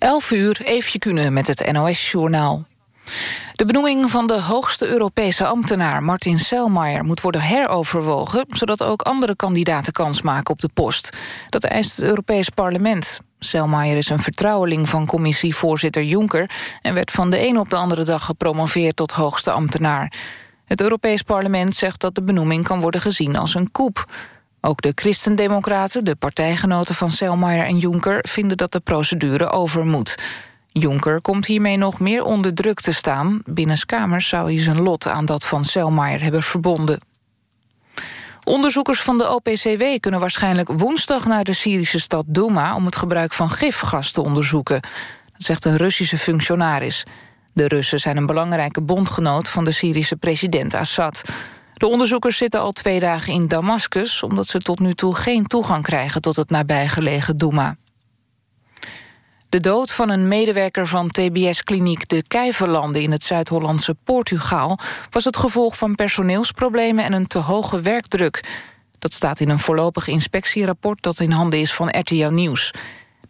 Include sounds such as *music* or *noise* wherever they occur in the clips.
11 uur, Eefje Kunnen met het NOS-journaal. De benoeming van de hoogste Europese ambtenaar, Martin Selmayr... moet worden heroverwogen, zodat ook andere kandidaten kans maken op de post. Dat eist het Europees Parlement. Selmayr is een vertrouweling van commissievoorzitter Juncker... en werd van de een op de andere dag gepromoveerd tot hoogste ambtenaar. Het Europees Parlement zegt dat de benoeming kan worden gezien als een coup... Ook de Christendemocraten, de partijgenoten van Selmayr en Juncker... vinden dat de procedure over moet. Juncker komt hiermee nog meer onder druk te staan. Binnenskamers zou hij zijn lot aan dat van Selmayr hebben verbonden. Onderzoekers van de OPCW kunnen waarschijnlijk woensdag naar de Syrische stad Douma... om het gebruik van gifgas te onderzoeken. Zegt een Russische functionaris. De Russen zijn een belangrijke bondgenoot van de Syrische president Assad. De onderzoekers zitten al twee dagen in Damascus... omdat ze tot nu toe geen toegang krijgen tot het nabijgelegen Douma. De dood van een medewerker van TBS-kliniek De Kijverlanden... in het Zuid-Hollandse Portugal... was het gevolg van personeelsproblemen en een te hoge werkdruk. Dat staat in een voorlopig inspectierapport... dat in handen is van RTL Nieuws.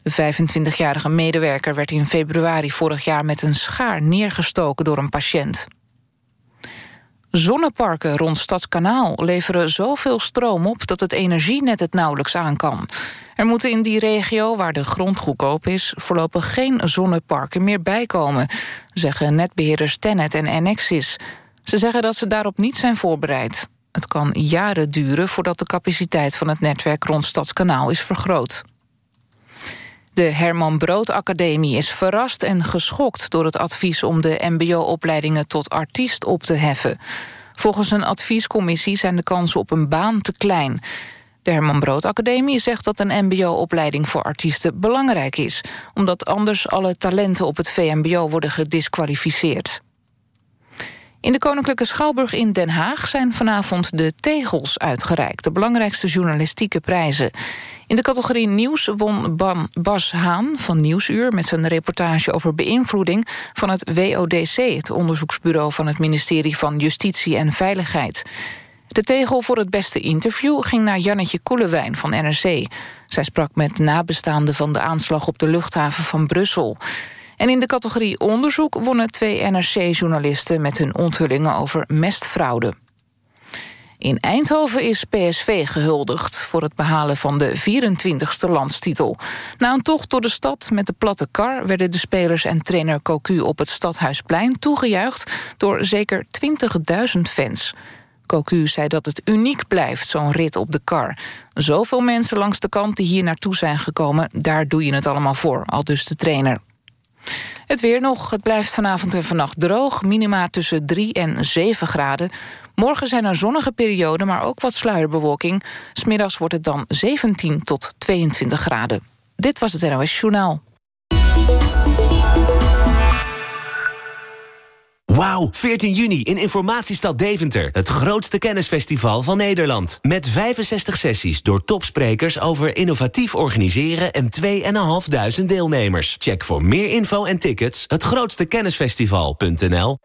De 25-jarige medewerker werd in februari vorig jaar... met een schaar neergestoken door een patiënt. Zonneparken rond Stadskanaal leveren zoveel stroom op... dat het energienet het nauwelijks aan kan. Er moeten in die regio, waar de grond goedkoop is... voorlopig geen zonneparken meer bijkomen... zeggen netbeheerders Tennet en Enexis. Ze zeggen dat ze daarop niet zijn voorbereid. Het kan jaren duren voordat de capaciteit van het netwerk rond Stadskanaal is vergroot. De Herman Brood Academie is verrast en geschokt door het advies om de mbo-opleidingen tot artiest op te heffen. Volgens een adviescommissie zijn de kansen op een baan te klein. De Herman Brood Academie zegt dat een mbo-opleiding voor artiesten belangrijk is... omdat anders alle talenten op het VMBO worden gedisqualificeerd. In de Koninklijke Schouwburg in Den Haag zijn vanavond de tegels uitgereikt, de belangrijkste journalistieke prijzen. In de categorie Nieuws won Bas Haan van Nieuwsuur... met zijn reportage over beïnvloeding van het WODC... het onderzoeksbureau van het ministerie van Justitie en Veiligheid. De tegel voor het beste interview ging naar Jannetje Koelewijn van NRC. Zij sprak met nabestaanden van de aanslag op de luchthaven van Brussel. En in de categorie onderzoek wonnen twee NRC-journalisten... met hun onthullingen over mestfraude. In Eindhoven is PSV gehuldigd voor het behalen van de 24ste landstitel. Na een tocht door de stad met de platte kar... werden de spelers en trainer Cocu op het Stadhuisplein toegejuicht... door zeker 20.000 fans. Cocu zei dat het uniek blijft, zo'n rit op de kar. Zoveel mensen langs de kant die hier naartoe zijn gekomen... daar doe je het allemaal voor, al dus de trainer. Het weer nog. Het blijft vanavond en vannacht droog. Minima tussen 3 en 7 graden. Morgen zijn er zonnige perioden, maar ook wat sluierbewolking. Smiddags wordt het dan 17 tot 22 graden. Dit was het NOS Journaal. Wauw, 14 juni in Informatiestad Deventer. Het grootste kennisfestival van Nederland. Met 65 sessies door topsprekers over innovatief organiseren... en 2.500 deelnemers. Check voor meer info en tickets hetgrootstekennisfestival.nl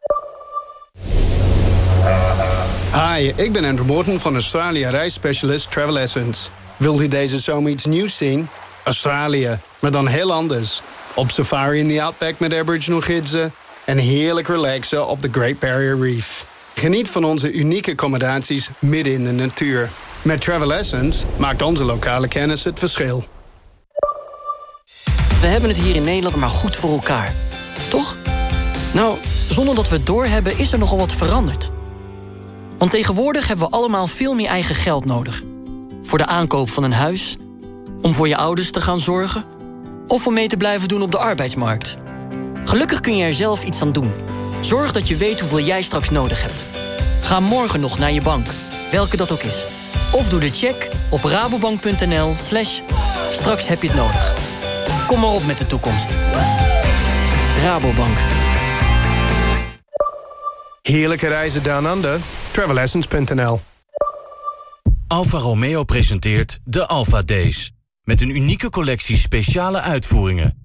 Hi, ik ben Andrew Morton van Australië reisspecialist Travel Essence. Wilt u deze zomer iets nieuws zien? Australië, maar dan heel anders. Op safari in de Outback met Aboriginal gidsen... en heerlijk relaxen op de Great Barrier Reef. Geniet van onze unieke accommodaties midden in de natuur. Met Travel Essence maakt onze lokale kennis het verschil. We hebben het hier in Nederland maar goed voor elkaar. Toch? Nou, zonder dat we het doorhebben is er nogal wat veranderd. Want tegenwoordig hebben we allemaal veel meer eigen geld nodig. Voor de aankoop van een huis, om voor je ouders te gaan zorgen... of om mee te blijven doen op de arbeidsmarkt. Gelukkig kun je er zelf iets aan doen. Zorg dat je weet hoeveel jij straks nodig hebt. Ga morgen nog naar je bank, welke dat ook is. Of doe de check op rabobank.nl slash straks heb je het nodig. Kom maar op met de toekomst. Rabobank. Heerlijke reizen down under. Travelessence.nl Alfa Romeo presenteert de Alfa Days. Met een unieke collectie speciale uitvoeringen.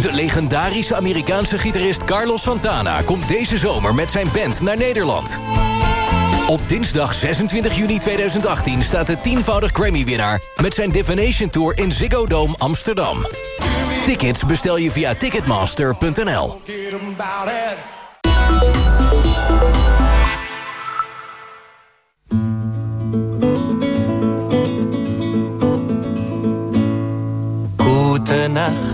De legendarische Amerikaanse gitarist Carlos Santana... komt deze zomer met zijn band naar Nederland. Op dinsdag 26 juni 2018 staat de tienvoudig Grammy-winnaar... met zijn Divination Tour in Ziggo Dome Amsterdam. Tickets bestel je via ticketmaster.nl. Gute Nacht,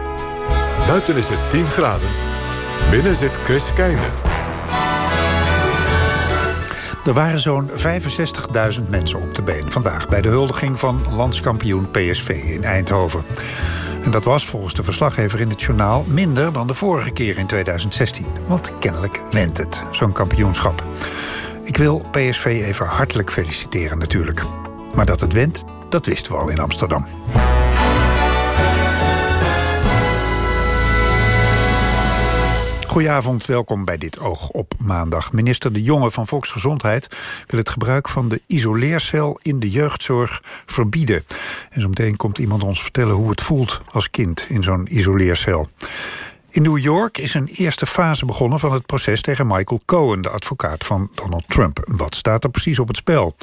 Buiten is het 10 graden. Binnen zit Chris Keijne. Er waren zo'n 65.000 mensen op de been vandaag... bij de huldiging van landskampioen PSV in Eindhoven. En dat was volgens de verslaggever in het journaal... minder dan de vorige keer in 2016. Want kennelijk went het, zo'n kampioenschap. Ik wil PSV even hartelijk feliciteren natuurlijk. Maar dat het went, dat wisten we al in Amsterdam. Goedenavond, welkom bij dit Oog op maandag. Minister De Jonge van Volksgezondheid wil het gebruik van de isoleercel in de jeugdzorg verbieden. En zo meteen komt iemand ons vertellen hoe het voelt als kind in zo'n isoleercel. In New York is een eerste fase begonnen van het proces tegen Michael Cohen, de advocaat van Donald Trump. Wat staat er precies op het spel?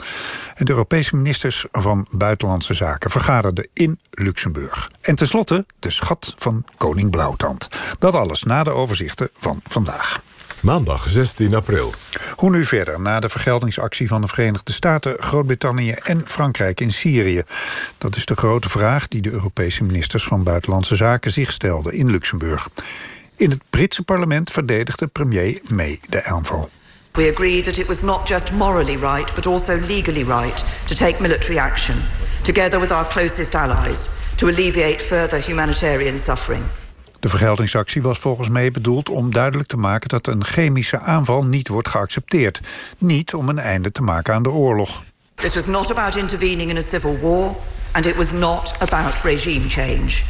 De Europese ministers van Buitenlandse Zaken vergaderden in Luxemburg. En tenslotte de schat van koning Blauwtand. Dat alles na de overzichten van vandaag. Maandag 16 april. Hoe nu verder na de vergeldingsactie van de Verenigde Staten, Groot-Brittannië en Frankrijk in Syrië? Dat is de grote vraag die de Europese ministers van Buitenlandse Zaken zich stelden in Luxemburg. In het Britse parlement verdedigde premier May de aanval. We agreed that it was not just morally right, but also legally right to take military action, together with our closest allies, to alleviate further humanitarian suffering. De vergeldingsactie was volgens mij bedoeld om duidelijk te maken... dat een chemische aanval niet wordt geaccepteerd. Niet om een einde te maken aan de oorlog. This was not about intervening in a civil war... and it was not about regime change.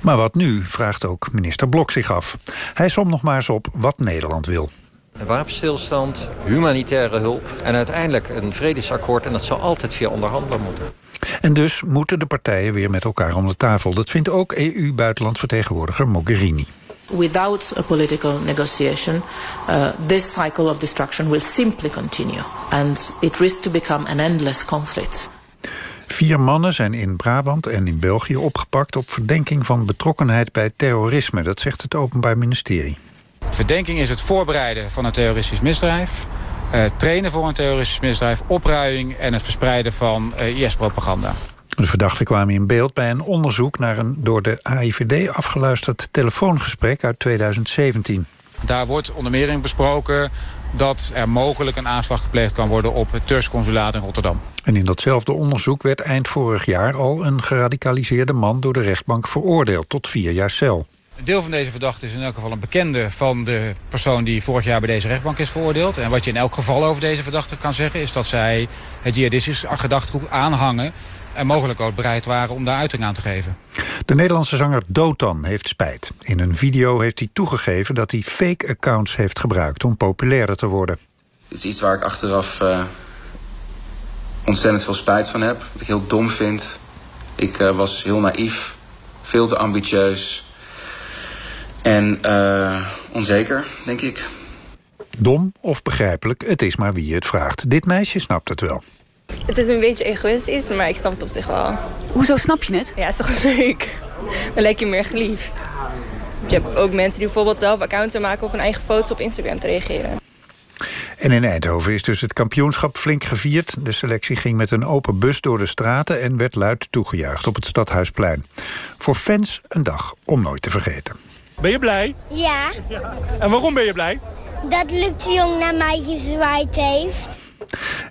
Maar wat nu, vraagt ook minister Blok zich af. Hij somt nog maar eens op wat Nederland wil. Een wapenstilstand, humanitaire hulp en uiteindelijk een vredesakkoord... en dat zal altijd via onderhandelen moeten. En dus moeten de partijen weer met elkaar om de tafel. Dat vindt ook EU-buitenlandvertegenwoordiger Mogherini. Without a political negotiation, uh, this cycle of destruction will simply continue. And it risks to become an endless conflict. Vier mannen zijn in Brabant en in België opgepakt... op verdenking van betrokkenheid bij terrorisme. Dat zegt het Openbaar Ministerie. Verdenking is het voorbereiden van een terroristisch misdrijf... Uh, trainen voor een terroristisch misdrijf, opruiing... en het verspreiden van uh, IS-propaganda. De verdachten kwamen in beeld bij een onderzoek... naar een door de AIVD afgeluisterd telefoongesprek uit 2017. Daar wordt onder meer in besproken dat er mogelijk een aanslag gepleegd kan worden... op het Turks consulaat in Rotterdam. En in datzelfde onderzoek werd eind vorig jaar al... een geradicaliseerde man door de rechtbank veroordeeld tot vier jaar cel. Een deel van deze verdachte is in elk geval een bekende van de persoon die vorig jaar bij deze rechtbank is veroordeeld. En wat je in elk geval over deze verdachte kan zeggen is dat zij het jihadistisch gedachtegoed aanhangen en mogelijk ook bereid waren om daar uiting aan te geven. De Nederlandse zanger Dotan heeft spijt. In een video heeft hij toegegeven dat hij fake accounts heeft gebruikt om populairder te worden. Het is iets waar ik achteraf uh, ontzettend veel spijt van heb. Wat ik heel dom vind. Ik uh, was heel naïef, veel te ambitieus en uh, onzeker, denk ik. Dom of begrijpelijk, het is maar wie je het vraagt. Dit meisje snapt het wel. Het is een beetje egoïstisch, maar ik snap het op zich wel. Hoezo snap je het? Ja, is toch *laughs* leuk? Dan lijkt je meer geliefd. Je hebt ook mensen die bijvoorbeeld zelf accounts maken... op hun eigen foto's op Instagram te reageren. En in Eindhoven is dus het kampioenschap flink gevierd. De selectie ging met een open bus door de straten... en werd luid toegejuicht op het Stadhuisplein. Voor fans een dag om nooit te vergeten. Ben je blij? Ja, En waarom ben je blij? dat Luc de Jong naar mij gezwaaid heeft.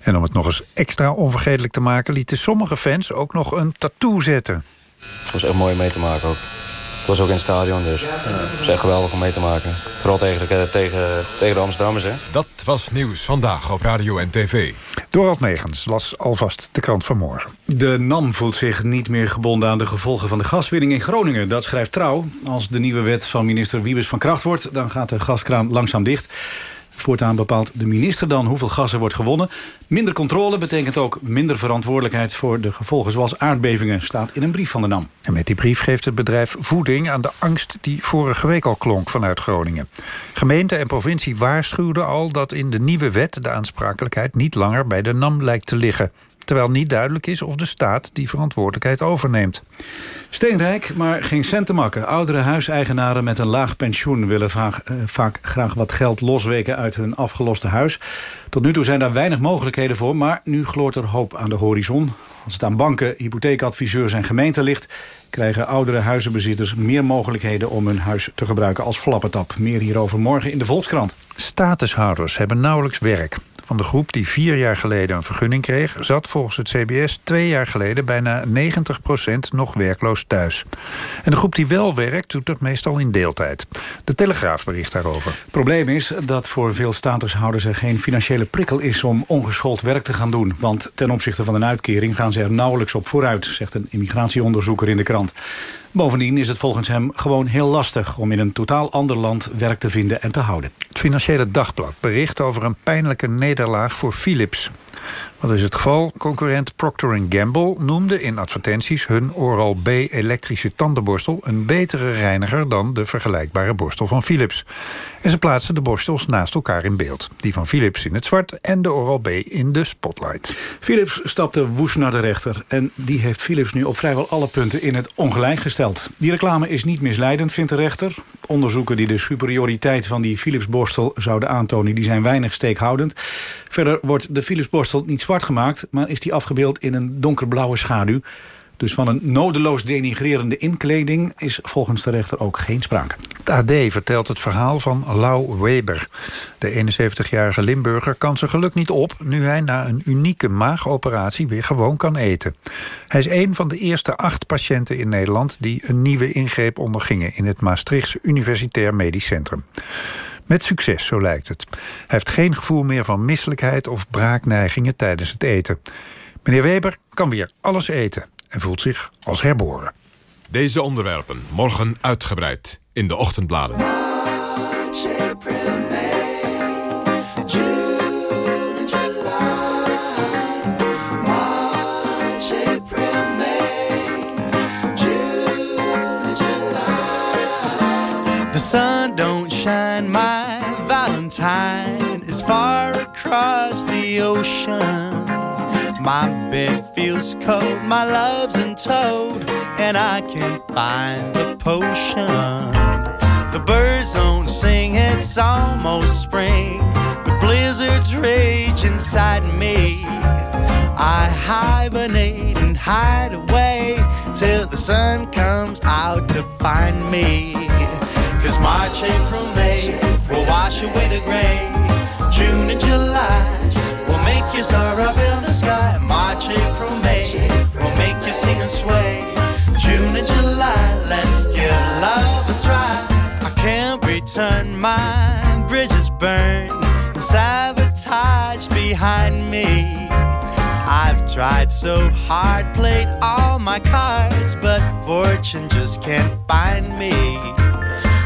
En om het nog eens extra onvergetelijk te maken... lieten sommige fans ook nog een tattoo zetten. Het was echt mooi om mee te maken ook. Het was ook in het stadion, dus het was echt geweldig om mee te maken. Vooral tegen de, tegen, tegen de Amsterdammers, hè. Dat was Nieuws Vandaag op Radio en TV. Dorald Megens las alvast de krant van morgen. De NAM voelt zich niet meer gebonden aan de gevolgen van de gaswinning in Groningen. Dat schrijft Trouw. Als de nieuwe wet van minister Wiebes van kracht wordt... dan gaat de gaskraan langzaam dicht. Voortaan bepaalt de minister dan hoeveel gas er wordt gewonnen. Minder controle betekent ook minder verantwoordelijkheid... voor de gevolgen zoals aardbevingen, staat in een brief van de NAM. En met die brief geeft het bedrijf voeding aan de angst die vorige week al klonk vanuit Groningen. Gemeente en provincie waarschuwden al dat in de nieuwe wet de aansprakelijkheid niet langer bij de NAM lijkt te liggen. Terwijl niet duidelijk is of de staat die verantwoordelijkheid overneemt. Steenrijk, maar geen cent te makken. Oudere huiseigenaren met een laag pensioen... willen vaak, eh, vaak graag wat geld losweken uit hun afgeloste huis. Tot nu toe zijn daar weinig mogelijkheden voor... maar nu gloort er hoop aan de horizon. Als het aan banken, hypotheekadviseurs en gemeenten ligt... krijgen oudere huizenbezitters meer mogelijkheden... om hun huis te gebruiken als flappetap. Meer hierover morgen in de Volkskrant. Statushouders hebben nauwelijks werk. Van de groep die vier jaar geleden een vergunning kreeg... zat volgens het CBS twee jaar geleden bijna 90% nog werkloos thuis. En de groep die wel werkt, doet dat meestal in deeltijd. De Telegraaf bericht daarover. Het probleem is dat voor veel statushouders er geen financiële prikkel is... om ongeschoold werk te gaan doen. Want ten opzichte van een uitkering gaan ze er nauwelijks op vooruit... zegt een immigratieonderzoeker in de krant. Bovendien is het volgens hem gewoon heel lastig... om in een totaal ander land werk te vinden en te houden. Het Financiële Dagblad bericht over een pijnlijke nederlaag voor Philips. Wat is het geval? Concurrent Procter Gamble noemde in advertenties hun Oral-B elektrische tandenborstel een betere reiniger dan de vergelijkbare borstel van Philips. En ze plaatsen de borstels naast elkaar in beeld. Die van Philips in het zwart en de Oral-B in de spotlight. Philips stapte woest naar de rechter. En die heeft Philips nu op vrijwel alle punten in het ongelijk gesteld. Die reclame is niet misleidend, vindt de rechter. Onderzoeken die de superioriteit van die Philips-borstel zouden aantonen... die zijn weinig steekhoudend. Verder wordt de Philips-borstel niet zwart gemaakt... maar is die afgebeeld in een donkerblauwe schaduw. Dus van een nodeloos denigrerende inkleding... is volgens de rechter ook geen sprake. Het AD vertelt het verhaal van Lau Weber. De 71-jarige Limburger kan zijn geluk niet op... nu hij na een unieke maagoperatie weer gewoon kan eten. Hij is een van de eerste acht patiënten in Nederland... die een nieuwe ingreep ondergingen... in het Maastrichtse Universitair Medisch Centrum. Met succes, zo lijkt het. Hij heeft geen gevoel meer van misselijkheid of braakneigingen tijdens het eten. Meneer Weber kan weer alles eten en voelt zich als herboren. Deze onderwerpen morgen uitgebreid in de ochtendbladen. The sun don't shine, my Valentine is far across the ocean. My bed feels cold, my love's in toad, and I can't find the potion. The birds don't sing, it's almost spring, but blizzards rage inside me. I hibernate and hide away till the sun comes out to find me. Cause March, April, May will wash away the gray. June and July will make you soar March, April, May will make you sing and sway. June and July, let's give love a try. I can't return my bridges burned and sabotage behind me. I've tried so hard, played all my cards, but fortune just can't find me.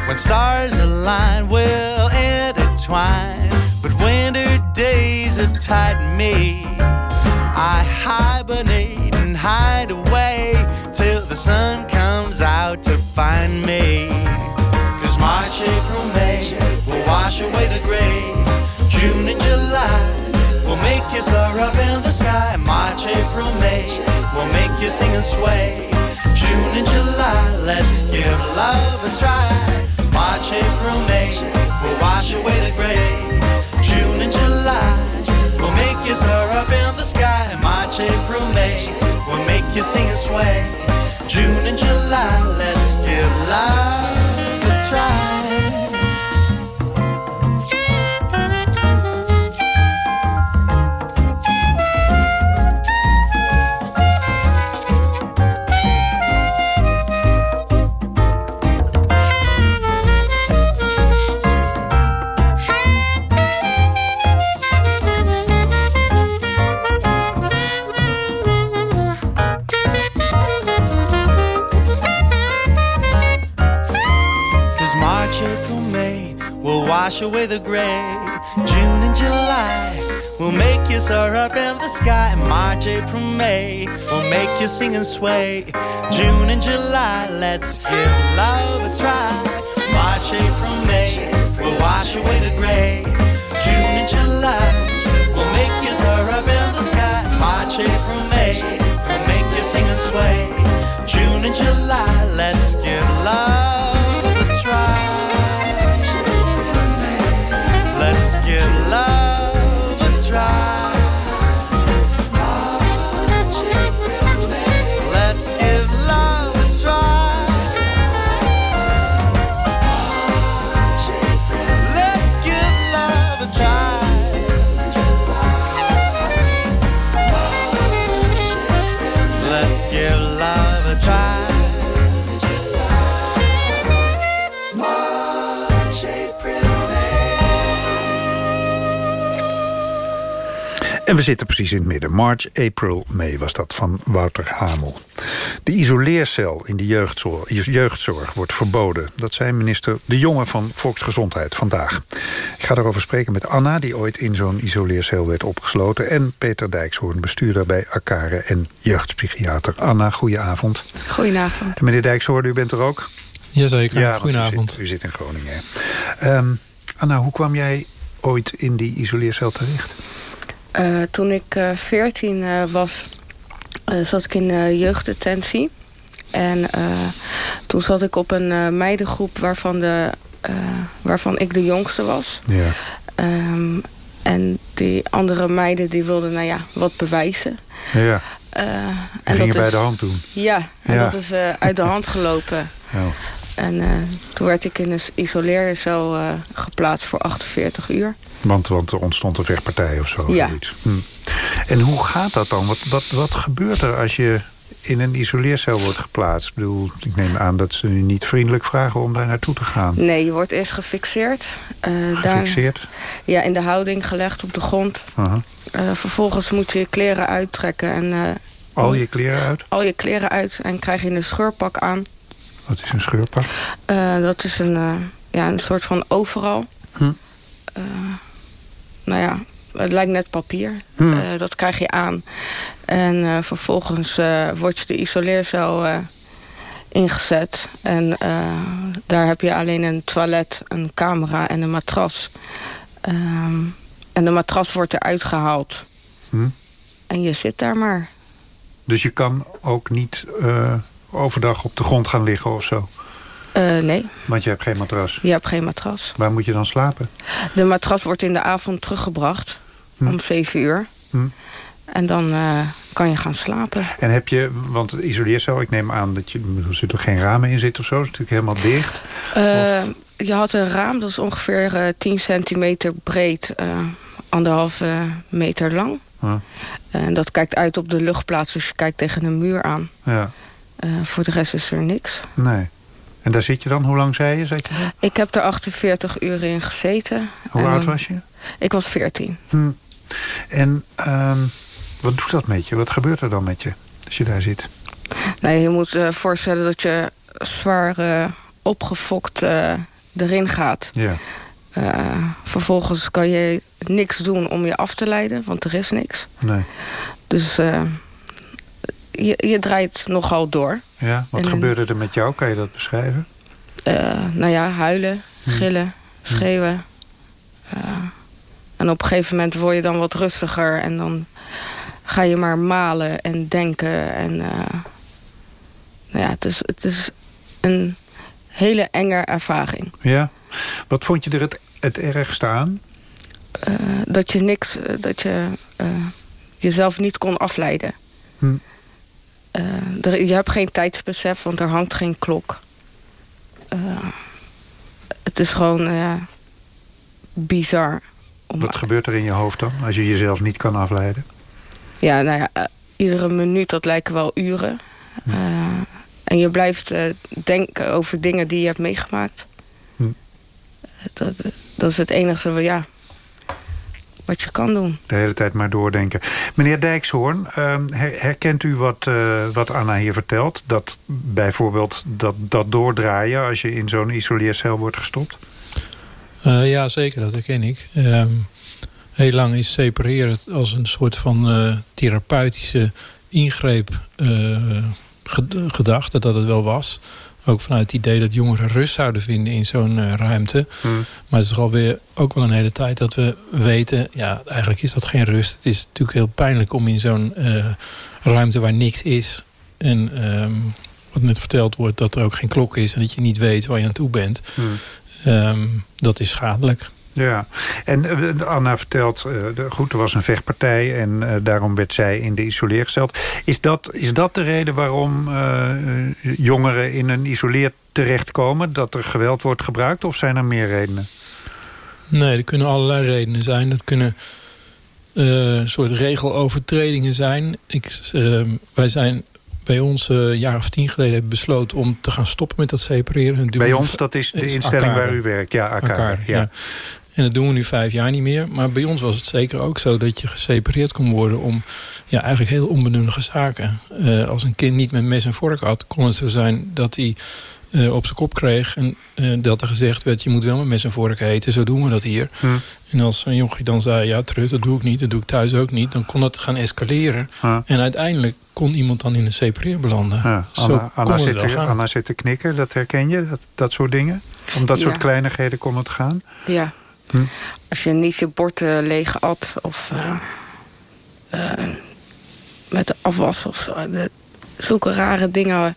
When stars align, we'll intertwine, but winter days have tied me. I hibernate and hide away till the sun comes out to find me. Cause March, April, May will wash away the gray. June and July will make you soar up in the sky. March, April, May will make you sing and sway. June and July, let's give love a try. March, April, May will wash away the gray. June and July will make you soar up in the sky. April, May will make you sing and sway. June and July, let's give love the gray. June and July will make you soar up in the sky. March, April, May will make you sing and sway. June and July, let's give love a try. March, April, May will wash away the gray. June and July will make you soar up in the sky. March, April, May will make you sing and sway. June and July, let's give love En we zitten precies in het midden. March, April, May was dat van Wouter Hamel. De isoleercel in de jeugdzorg, jeugdzorg wordt verboden. Dat zei minister De Jonge van Volksgezondheid vandaag. Ik ga daarover spreken met Anna, die ooit in zo'n isoleercel werd opgesloten... en Peter Dijkshoorn, bestuurder bij Akare en jeugdpsychiater. Anna, goedenavond. Goedenavond. En meneer Dijkshoorn, u bent er ook? Jazeker, Ja, goedenavond. U zit, u zit in Groningen. Ehm, Anna, hoe kwam jij ooit in die isoleercel terecht? Eh, toen ik eh 14 eh, was, zat ik in jeugddetentie. En toen zat ik op een meidengroep waarvan, de, waarvan ik de jongste was. Ja. Ehm, en die andere meiden die wilden nou ja, wat bewijzen. Ja, en en dat bij is- de hand doen. Ja, en Ja. dat is uit de hand *laughs* gelopen. Ja. En eh, toen werd ik in een isoleercel eh geplaatst voor 48 uur. Want, want er ontstond een vechtpartij of zo. Ja. Hm. En hoe gaat dat dan? Wat, wat, wat gebeurt er als je in een isoleercel wordt geplaatst? Ik bedoel, ik neem aan dat ze u niet vriendelijk vragen om daar naartoe te gaan. Nee, je wordt eerst gefixeerd. eh, daar- Gefixeerd? ja, in de houding gelegd op de grond. Vervolgens moet je je kleren uittrekken. En, Al je kleren uit? al je kleren uit en krijg je een scheurpak aan. Wat is een scheurpak? Eh, dat is een, eh, ja, een soort van overal. Hm. Eh, nou ja, het lijkt net papier. Hm. Eh, dat krijg je aan. En eh, vervolgens eh word je de isoleercel eh, ingezet. En eh, daar heb je alleen een toilet, een camera en een matras. Ehm, en de matras wordt eruit gehaald. Hm. En je zit daar maar. Dus je kan ook niet eh, overdag op de grond gaan liggen of zo? Eh, nee, Want je hebt geen matras. je hebt geen matras. Waar moet je dan slapen? De matras wordt in de avond teruggebracht. Om 7 uur. Hm. En dan eh, kan je gaan slapen. En heb je, want de isoleercel, ik neem aan dat je, er zitten geen ramen in zitten of zo. Het is natuurlijk helemaal dicht. Eh, je had een raam, dat is ongeveer eh 10 centimeter breed. anderhalve meter lang. En dat kijkt uit op de luchtplaats, dus je kijkt tegen een muur aan. Ja, Eh, voor de rest is er niks. nee. En daar zit je dan? Hoe lang zei je? Zat je? Ik heb er 48 uur in gezeten. Hoe En, oud eh, was je? Ik was 14. Hm. En ehm, wat doet dat met je? Wat gebeurt er dan met je als je daar zit? Nee, je moet je voorstellen dat je zwaar eh, opgefokt eh, erin gaat. Ja. Eh, vervolgens kan je niks doen om je af te leiden, want er is niks. Nee. Dus eh, je, je draait nogal door. Ja, wat En- gebeurde er met jou? Kan je dat beschrijven? Eh, nou ja, huilen, gillen, schreeuwen. Eh, en op een gegeven moment word je dan wat rustiger. En dan ga je maar malen en denken. En eh, nou ja, het is, het is een hele enge ervaring. Ja. Wat vond je er het, het ergste aan? Dat je niks, dat je jezelf niet kon afleiden. Hm. Eh, er, je hebt geen tijdsbesef, want er hangt geen klok. Eh, het is gewoon eh, bizar. Wat gebeurt er in je hoofd dan? Als je jezelf niet kan afleiden? Ja, nou ja, iedere minuut, dat lijken wel uren. Eh, en je blijft denken over dingen die je hebt meegemaakt. Hm. Dat, dat is het enige ja, wat je kan doen. De hele tijd maar doordenken. Meneer Dijkshoorn, ehm, her- herkent u wat, eh, wat Anna hier vertelt? Dat bijvoorbeeld dat, dat doordraaien als je in zo'n isoleercel wordt gestopt? Uh, ja, zeker, dat herken ik. Um, heel lang is separeren als een soort van uh, therapeutische ingreep gedacht. Dat dat het wel was. Ook vanuit het idee dat jongeren rust zouden vinden in zo'n uh, ruimte. Hmm. Maar het is alweer ook wel een hele tijd dat we weten... ja, eigenlijk is dat geen rust. Het is natuurlijk heel pijnlijk om in zo'n ruimte waar niks is... en um, wat net verteld wordt dat er ook geen klok is... en dat je niet weet waar je aan toe bent... Hmm. Um, dat is schadelijk. Ja, en uh, Anna vertelt, uh, goed, er was een vechtpartij... en uh, daarom werd zij in de isoleer gesteld. Is dat, is dat de reden waarom jongeren in een isoleer terechtkomen? Dat er geweld wordt gebruikt, of zijn er meer redenen? Nee, er kunnen allerlei redenen zijn. Dat kunnen een soort regelovertredingen zijn. Ik, wij zijn bij ons een jaar of tien geleden hebben besloten om te gaan stoppen met dat separeren. Bij ons, dat is de instelling waar u werkt, ja, Akar, ja. En dat doen we nu vijf jaar niet meer. Maar bij ons was het zeker ook zo dat je gesepareerd kon worden... om ja, eigenlijk heel onbenullige zaken. Uh, als een kind niet met mes en vork had, kon het zo zijn dat hij uh, op zijn kop kreeg. En uh, dat er gezegd werd, je moet wel met mes en vork eten. Zo doen we dat hier. Hm. En als een jochie dan zei, ja terug, dat doe ik niet. Dat doe ik thuis ook niet. Dan kon het gaan escaleren. Hm. En uiteindelijk kon iemand dan in een separeer belanden. Ja. Zo Anna, Anna, zit te, Anna zit te knikken, dat herken je? Dat, dat soort dingen? Om dat ja. soort kleinigheden kon het gaan? Ja. Hm? Als je niet je bord uh, leeg at of uh, uh, met de afwas of zo. De, zulke rare dingen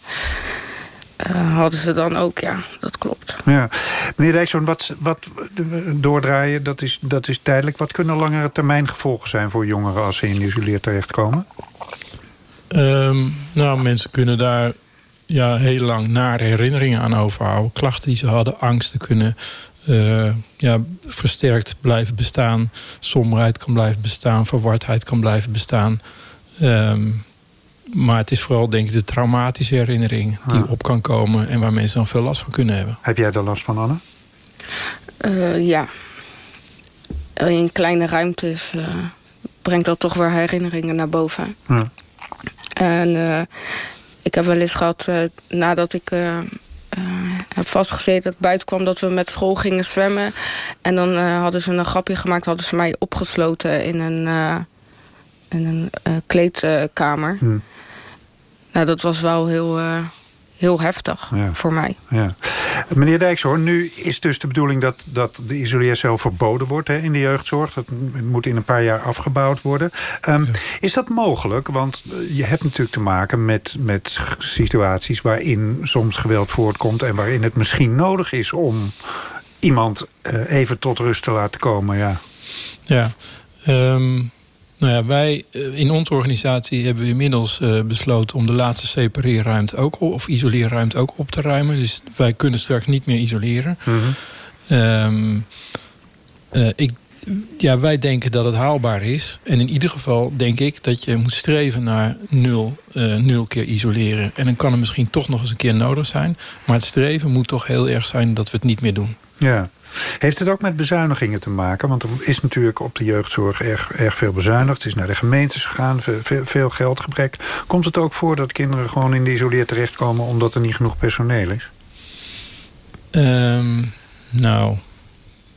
hadden ze dan ook, ja, dat klopt. Ja. Meneer Rijkszoon, wat, wat doordraaien, dat is, dat is tijdelijk. Wat kunnen langere termijn gevolgen zijn voor jongeren als ze in isoleer terechtkomen? Um, nou, mensen kunnen daar ja, heel lang naar herinneringen aan overhouden. Klachten die ze hadden, angsten kunnen uh, ja, versterkt blijven bestaan. Somberheid kan blijven bestaan, verwardheid kan blijven bestaan. Um, maar het is vooral denk ik de traumatische herinnering die op kan komen... en waar mensen dan veel last van kunnen hebben. Heb jij daar last van, Anne? Uh, ja. In kleine ruimtes uh, brengt dat toch weer herinneringen naar boven. Ja. En uh, ik heb wel eens gehad, nadat ik heb vastgezeten dat ik buiten kwam... dat we met school gingen zwemmen. En dan hadden ze een grapje gemaakt, hadden ze mij opgesloten in een, in een kleedkamer. Hm. Nou, dat was wel heel, heel heftig ja. voor mij. Ja. Meneer Dijkshoorn, nu is dus de bedoeling dat, dat de isoleercel verboden wordt hè, in de jeugdzorg. Dat moet in een paar jaar afgebouwd worden. Um, ja. Is dat mogelijk? Want eh, je hebt natuurlijk te maken met, met situaties waarin soms geweld voortkomt... en waarin het misschien nodig is om iemand uh, even tot rust te laten komen. Ja, ja um... Nou ja, wij eh, in onze organisatie hebben we inmiddels uh, besloten om de laatste separeerruimte ook of isoleerruimte ook op te ruimen. Dus wij kunnen straks niet meer isoleren. Mm -hmm. um, uh, ik, ja, wij denken dat het haalbaar is. En in ieder geval denk ik dat je moet streven naar nul, uh, nul keer isoleren. En dan kan het misschien toch nog eens een keer nodig zijn. Maar het streven moet toch heel erg zijn dat we het niet meer doen. Ja. Heeft het ook met bezuinigingen te maken? Want er is natuurlijk op de jeugdzorg erg, erg veel bezuinigd. Het is naar de gemeentes gegaan, veel, veel geldgebrek. Komt het ook voor dat kinderen gewoon in de isoleer terechtkomen... omdat er niet genoeg personeel is? Um, nou,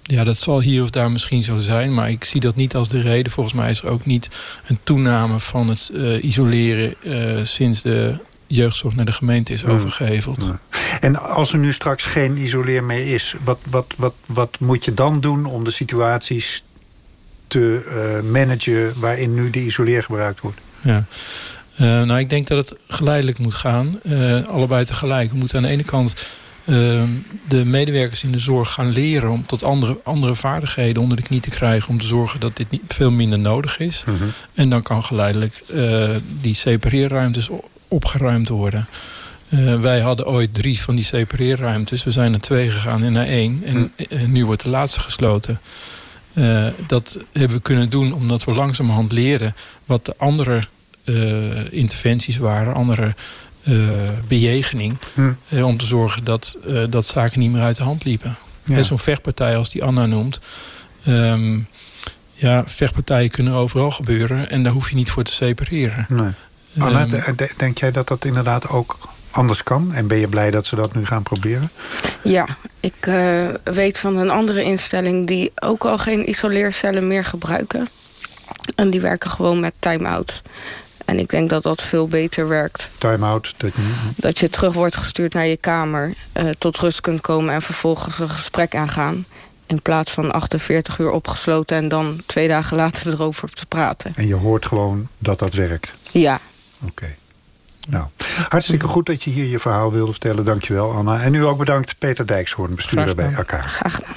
ja, dat zal hier of daar misschien zo zijn. Maar ik zie dat niet als de reden. Volgens mij is er ook niet een toename van het uh, isoleren... Uh, sinds de jeugdzorg naar de gemeente is overgeheveld. En als er nu straks geen isoleer meer is... wat, wat, wat, wat moet je dan doen om de situaties te uh, managen... waarin nu de isoleer gebruikt wordt? Ja. Uh, nou, ik denk dat het geleidelijk moet gaan. Uh, allebei tegelijk. We moeten aan de ene kant de medewerkers in de zorg gaan leren... om tot andere, andere vaardigheden onder de knie te krijgen... om te zorgen dat dit niet veel minder nodig is. -hmm. En dan kan geleidelijk die separeerruimtes opgeruimd worden. Uh, wij hadden ooit drie van die separeerruimtes. We zijn naar twee gegaan en naar één. En hm. nu wordt de laatste gesloten. Uh, dat hebben we kunnen doen omdat we langzamerhand leren... wat de andere interventies waren, andere bejegening... Hm. om te zorgen dat, dat zaken niet meer uit de hand liepen. Ja. Zo'n vechtpartij als die Anna noemt... Um, ja, vechtpartijen kunnen overal gebeuren... en daar hoef je niet voor te separeren. Nee. Anna, um, denk jij dat dat inderdaad ook anders kan? En ben je blij dat ze dat nu gaan proberen? Ja, ik uh, weet van een andere instelling... die ook al geen isoleercellen meer gebruiken. En die werken gewoon met time-out. En ik denk dat dat veel beter werkt. Time-out? Dat, dat je terug wordt gestuurd naar je kamer... Uh, tot rust kunt komen en vervolgens een gesprek aangaan. In plaats van 48 uur opgesloten en dan twee dagen later *laughs* erover te praten. En je hoort gewoon dat dat werkt? Ja. Oké. Nou, hartstikke goed dat je hier je verhaal wilde vertellen. Dankjewel, Anna. En nu ook bedankt Peter Dijkshoorn, bestuurder bij elkaar. Graag gedaan.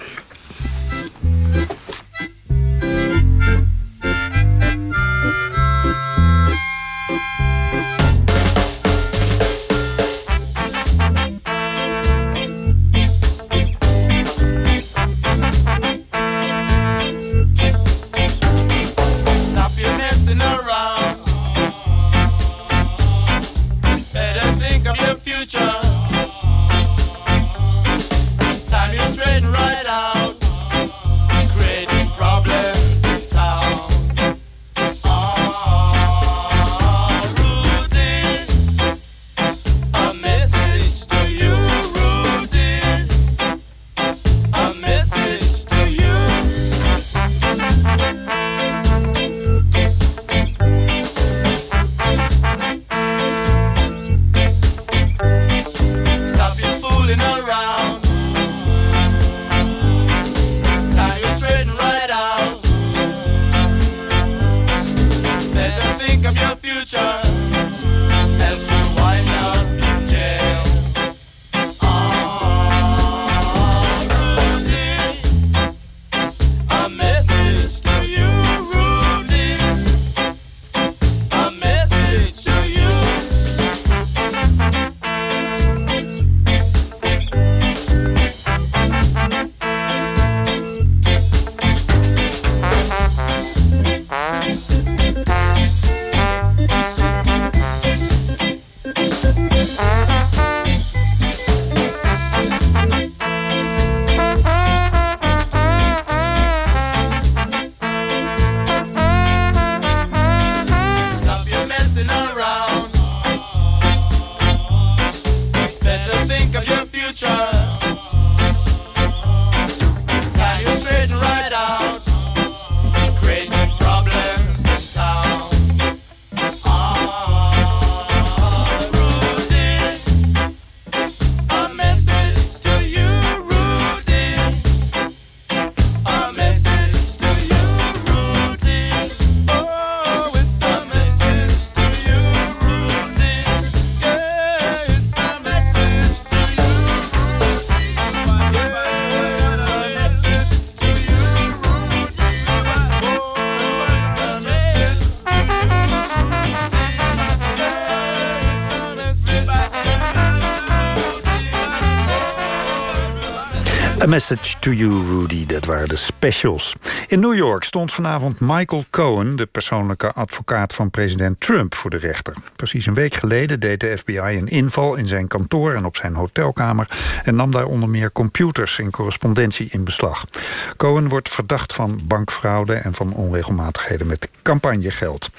Message to You, Rudy, dat waren de specials. In New York stond vanavond Michael Cohen... de persoonlijke advocaat van president Trump, voor de rechter. Precies een week geleden deed de FBI een inval in zijn kantoor... en op zijn hotelkamer en nam daar onder meer computers... en correspondentie in beslag. Cohen wordt verdacht van bankfraude... en van onregelmatigheden met campagnegeld.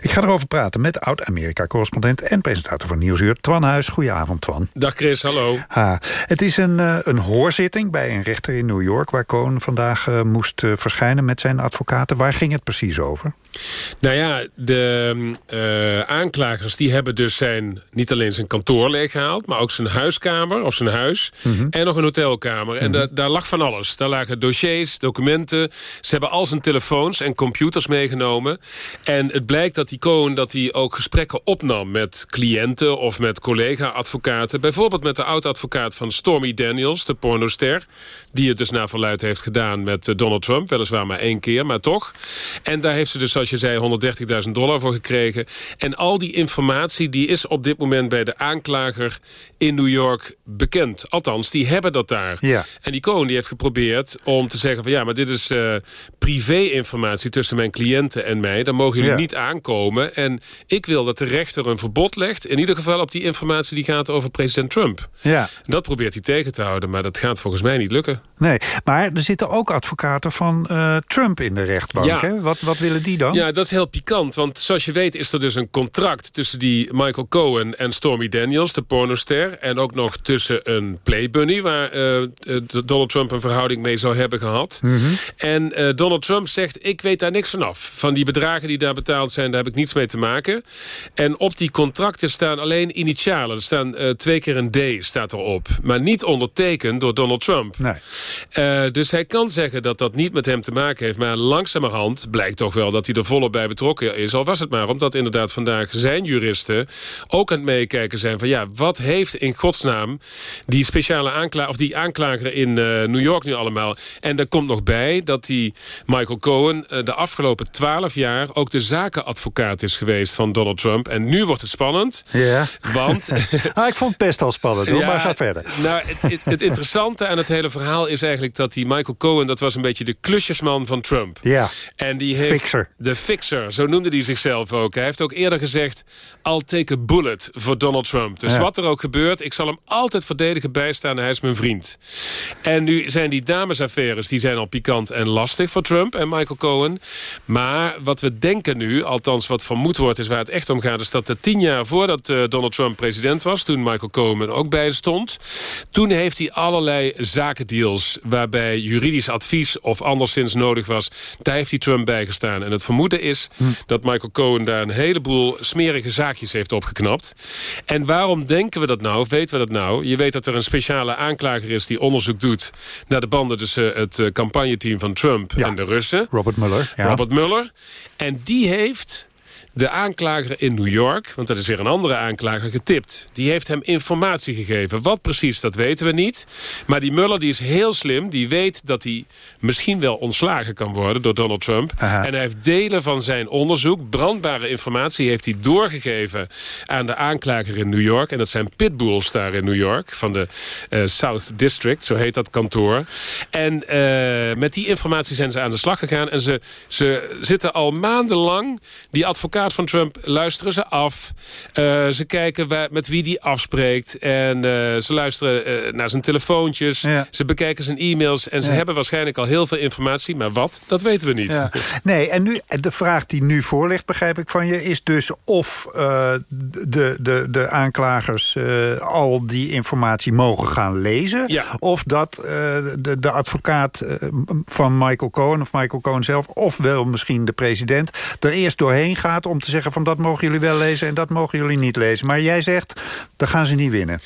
Ik ga erover praten met oud-Amerika-correspondent... en presentator van Nieuwsuur, Twan Huis. Goedenavond, Twan. Dag Chris, hallo. Ha, het is een, uh, een hoorzitting bij een rechter in New York... waar Cohen vandaag uh, moest uh, verschijnen met zijn advocaten. Waar ging het precies over? Nou ja, de uh, aanklagers die hebben dus zijn, niet alleen zijn kantoor leeggehaald... maar ook zijn huiskamer of zijn huis mm -hmm. en nog een hotelkamer. Mm -hmm. En da daar lag van alles. Daar lagen dossiers, documenten. Ze hebben al zijn telefoons en computers meegenomen. En het blijkt dat die Cohen dat hij ook gesprekken opnam... met cliënten of met collega-advocaten. Bijvoorbeeld met de oud-advocaat van Stormy Daniels, de pornoster... die het dus naar verluid heeft gedaan met Donald Trump. Weliswaar maar één keer, maar toch. En daar heeft ze dus, zoals je zei, 130.000 dollar voor gekregen. En al die informatie die is op dit moment bij de aanklager in New York bekend. Althans, die hebben dat daar. Ja. En die Cohen die heeft geprobeerd om te zeggen van... ja, maar dit is uh, privé-informatie tussen mijn cliënten en mij. Daar mogen jullie ja. niet aankomen. En ik wil dat de rechter een verbod legt... in ieder geval op die informatie die gaat over president Trump. Ja. En dat probeert hij tegen te houden, maar dat gaat volgens mij niet lukken. Nee, maar er zitten ook advocaten van uh, eh, Trump in de rechtbank. Ja. Hè? Wat, wat willen die dan? Ja, dat is heel pikant. Want zoals je weet is er dus een contract tussen die Michael Cohen en Stormy Daniels, de pornoster. En ook nog tussen een Playbunny, waar eh, eh, Donald Trump een verhouding mee zou hebben gehad. Mhm. En eh, Donald Trump zegt, ik weet daar niks van af. Van die bedragen die daar betaald zijn, daar heb ik niets mee te maken. En op die contracten staan alleen initialen. Er staan twee keer een D staat erop. Maar niet ondertekend door Donald Trump. Nee. Dus hij kan zeggen dat dat niet met hem te maken heeft. Maar langzamerhand blijkt toch wel dat hij er volop bij betrokken is. Al was het maar omdat inderdaad vandaag zijn juristen ook aan het meekijken zijn van... ja, wat heeft in godsnaam die speciale aanklager... of die aanklager in eh, New York nu allemaal... En er komt nog bij dat die Michael Cohen eh, de afgelopen twaalf jaar... ook de zakenadvocaat is geweest van Donald Trump. En nu wordt het spannend. Ja. Want... *laughs* ah, ik vond het best al spannend, hoor, Ja, maar ga verder. Nou, het, het, het interessante aan het hele verhaal is eigenlijk dat die Michael Cohen... dat was een beetje de klusjesman van Trump. Ja, En die heeft Fixer. De fixer, zo noemde hij zichzelf ook. Hij heeft ook eerder gezegd... I'll take a bullet voor Donald Trump. Dus Ja. wat er ook gebeurt, ik zal hem altijd verdedigen bijstaan. Hij is mijn vriend. En nu zijn die damesaffaires... die zijn al pikant en lastig voor Trump en Michael Cohen. Maar wat we denken nu, althans wat vermoed wordt... is waar het echt om gaat... is dat er tien jaar voordat eh, Donald Trump president was... toen Michael Cohen ook bij stond... toen heeft hij allerlei zakendeals... waarbij juridisch advies of anderszins nodig was... daar heeft hij Trump bijgestaan. En het vermoeden is dat Michael Cohen daar een heleboel smerige zaakjes heeft opgeknapt. En waarom denken we dat nou? Weten we dat nou? Je weet dat er een speciale aanklager is die onderzoek doet... naar de banden tussen het eh, campagneteam van Trump en de Russen. Robert Mueller. Ja. Robert Mueller. En die heeft de aanklager in New York, want dat is weer een andere aanklager, getipt. Die heeft hem informatie gegeven. Wat precies, dat weten we niet. Maar die Mueller die is heel slim. Die weet dat hij misschien wel ontslagen kan worden door Donald Trump. En hij heeft delen van zijn onderzoek, brandbare informatie... heeft hij doorgegeven aan de aanklager in New York. En dat zijn pitbulls daar in New York, van de eh, South District, zo heet dat kantoor. En eh, met die informatie zijn ze aan de slag gegaan. En ze, ze zitten al maandenlang, die advocaat van Trump, luisteren ze af. Eh, ze kijken waar, met wie die afspreekt. En eh, ze luisteren eh, naar zijn telefoontjes. Ze bekijken zijn e-mails. En ze Ja. hebben waarschijnlijk al heel veel informatie. Maar wat, dat weten we niet. Ja. Nee, en nu, de vraag die nu voor ligt, begrijp ik van je... is dus of de, de, de aanklagers al die informatie mogen gaan lezen... Ja. of dat de, de advocaat van Michael Cohen of Michael Cohen zelf... of wel misschien de president, er eerst doorheen gaat... om te zeggen van dat mogen jullie wel lezen en dat mogen jullie niet lezen. Maar jij zegt, dan gaan ze niet winnen.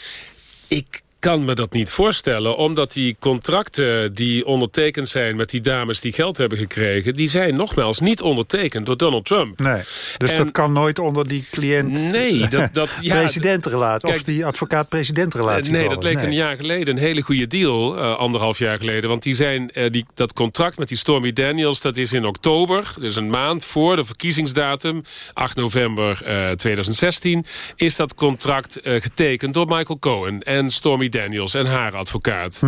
Ik kan me dat niet voorstellen. Omdat die contracten die ondertekend zijn met die dames die geld hebben gekregen... die zijn nogmaals niet ondertekend door Donald Trump. Nee, dus En- dat kan nooit onder die cliënt... Nee, dat- dat- ja, presidentenrelatie, of die advocaat-presidentenrelatie Eh, nee, dat leek Nee. een jaar geleden een hele goede deal. eh, anderhalf jaar geleden. Want die zijn, eh, die, dat contract met die Stormy Daniels... dat is in oktober, dus een maand voor de verkiezingsdatum... 8 november eh, 2016... is dat contract eh, getekend door Michael Cohen... en Stormy Daniels en haar advocaat.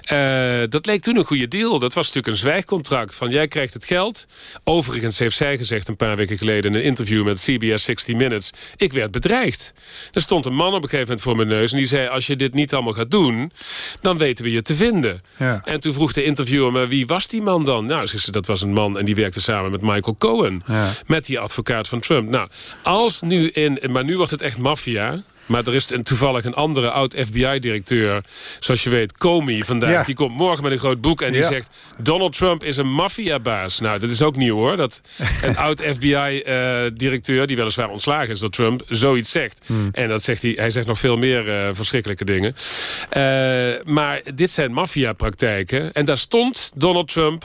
Eh, dat leek toen een goede deal. Dat was natuurlijk een zwijgcontract. Van jij krijgt het geld. Overigens heeft zij gezegd een paar weken geleden... in een interview met CBS 60 Minutes... ik werd bedreigd. Er stond een man op een gegeven moment voor mijn neus... en die zei, als je dit niet allemaal gaat doen... dan weten we je te vinden. Ja. En toen vroeg de interviewer me, wie was die man dan? Nou, ze dat was een man en die werkte samen met Michael Cohen. Ja. Met die advocaat van Trump. Nou, als nu in... Maar nu wordt het echt maffia... Maar er is een, toevallig een andere oud-FBI-directeur... zoals je weet, Comey vandaag. Ja. Die komt morgen met een groot boek en die Ja. zegt... Donald Trump is een maffiabaas. Nou, dat is ook nieuw hoor. Dat *laughs* een oud-FBI-directeur... die weliswaar ontslagen is door Trump, zoiets zegt. Hmm. En dat zegt hij, hij zegt nog veel meer eh, verschrikkelijke dingen. Eh, maar dit zijn maffiapraktijken. En daar stond Donald Trump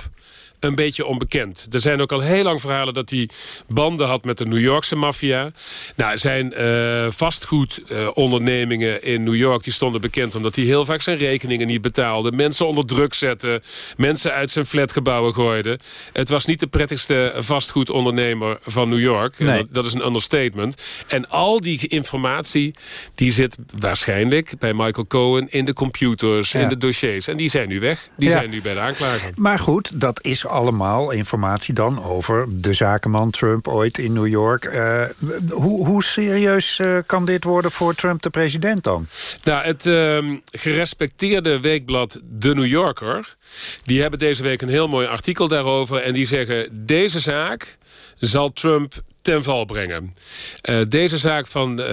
een beetje onbekend. Er zijn ook al heel lang verhalen dat hij banden had met de New Yorkse maffia. Nou, zijn eh vastgoedondernemingen in New York... die stonden bekend omdat hij heel vaak zijn rekeningen niet betaalde. Mensen onder druk zette. Mensen uit zijn flatgebouwen gooide. Het was niet de prettigste vastgoedondernemer van New York. Nee. Dat, dat is een understatement. En al die informatie die zit waarschijnlijk bij Michael Cohen... in de computers, Ja. in de dossiers. En die zijn nu weg. Die Ja. zijn nu bij de aanklager. Maar goed, dat is allemaal informatie dan over de zakenman Trump ooit in New York. Uh, hoe, hoe, serieus uh, kan dit worden voor Trump de president dan? Nou, het uh, gerespecteerde weekblad The New Yorker... die hebben deze week een heel mooi artikel daarover... en die zeggen, deze zaak zal Trump ten val brengen. Uh, deze zaak van, uh,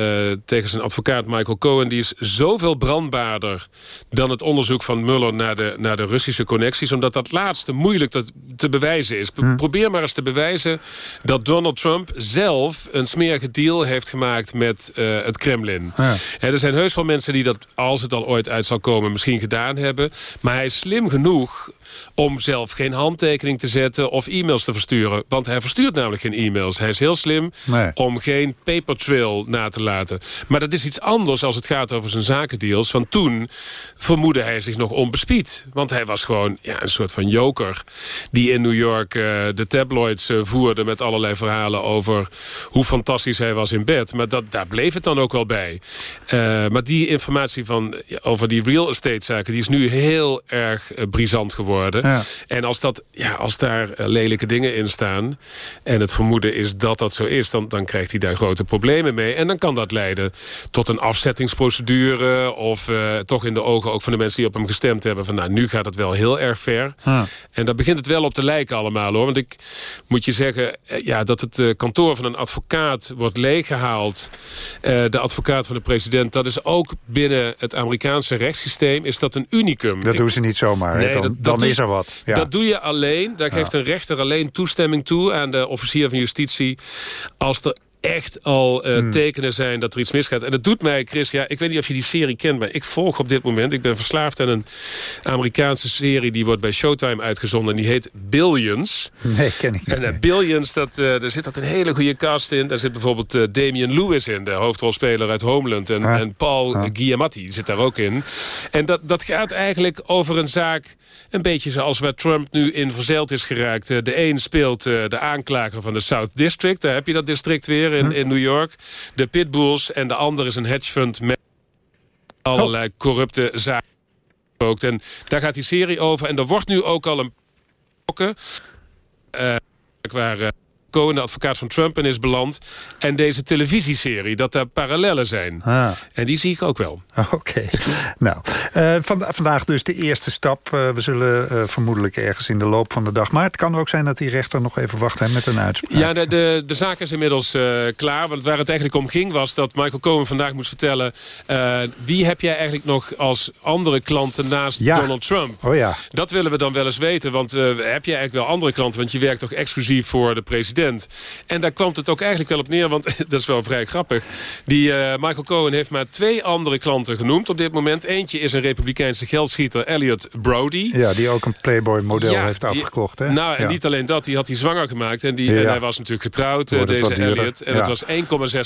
tegen zijn advocaat Michael Cohen... die is zoveel brandbaarder dan het onderzoek van Mueller... naar de, naar de Russische connecties... omdat dat laatste moeilijk te, te bewijzen is. Hm. Probeer maar eens te bewijzen dat Donald Trump zelf... een smerige deal heeft gemaakt met uh, het Kremlin. Ja. er zijn heus wel mensen die dat, als het al ooit uit zal komen... misschien gedaan hebben. Maar hij is slim genoeg om zelf geen handtekening te zetten of e-mails te versturen. Want hij verstuurt namelijk geen e-mails. Hij is heel slim nee. om geen paper trail na te laten. Maar dat is iets anders als het gaat over zijn zakendeals. Want toen vermoedde hij zich nog onbespied. Want hij was gewoon ja, een soort van joker... die in New York uh, de tabloids uh, voerde met allerlei verhalen... over hoe fantastisch hij was in bed. Maar dat, daar bleef het dan ook wel bij. Uh, maar die informatie van, over die real estate zaken... die is nu heel erg brisant geworden. Ja. En als, dat, ja, als daar lelijke dingen in staan... en het vermoeden is dat dat zo is... Dan, dan krijgt hij daar grote problemen mee. En dan kan dat leiden tot een afzettingsprocedure... of toch in de ogen ook van de mensen die op hem gestemd hebben... van nou, nu gaat het wel heel erg ver. En daar begint het wel op te lijken allemaal, hoor. Want ik moet je zeggen, ja, dat het uh, kantoor van een advocaat wordt leeggehaald... Uh, de advocaat van de president, dat is ook binnen het Amerikaanse rechtssysteem... is dat een unicum. Dat ik, doen ze niet zomaar, nee, dan, dat, dat dan is er wat. Ja. Dat doe je alleen, daar geeft ja. een rechter alleen toestemming toe... aan de officier van justitie, als er echt al uh, hmm. tekenen zijn dat er iets misgaat. En dat doet mij, Chris, ja, ik weet niet of je die serie kent... maar ik volg op dit moment, ik ben verslaafd aan een Amerikaanse serie... die wordt bij Showtime uitgezonden, die heet Billions. Nee, ken ik niet. En uh, Billions, dat, uh, er zit ook een hele goede cast in. Daar zit bijvoorbeeld Damian Lewis in, de hoofdrolspeler uit Homeland. En, ah. en Paul ah. Giamatti zit daar ook in. En dat, dat gaat eigenlijk over een zaak... Een beetje zoals waar Trump nu in verzeild is geraakt. De een speelt de aanklager van de South District. Daar heb je dat district weer in, in New York. De Pitbulls en de ander is een hedgefund met allerlei corrupte zaken. En daar gaat die serie over. En er wordt nu ook al een. Uh, waar uh, Cohen, de advocaat van Trump, in is beland. En deze televisieserie, dat daar parallellen zijn. Ah. En die zie ik ook wel. *laughs* Oké. Okay. nou, uh, van, vandaag dus de eerste stap. Uh, we zullen uh, vermoedelijk ergens in de loop van de dag... maar het kan ook zijn dat die rechter nog even wacht hè, met een uitspraak. Ja, de, de, de zaak is inmiddels klaar. Want waar het eigenlijk om ging was dat Michael Cohen vandaag moest vertellen... wie heb jij eigenlijk nog als andere klanten naast ja. Donald Trump? Oh ja. Dat willen we dan wel eens weten. Want heb jij eigenlijk wel andere klanten? Want je werkt toch exclusief voor de president? En daar kwam het ook eigenlijk wel op neer, want *laughs* dat is wel vrij grappig. Die uh, Michael Cohen heeft maar twee andere klanten genoemd op dit moment. Eentje is een republikeinse geldschieter, Elliot Brody. Ja, die ook een Playboy-model ja, heeft afgekocht. Hè? Nou, en ja. niet alleen dat, die had hij zwanger gemaakt. En, die, ja. en hij was natuurlijk getrouwd, uh, deze Elliot. En het was 1,6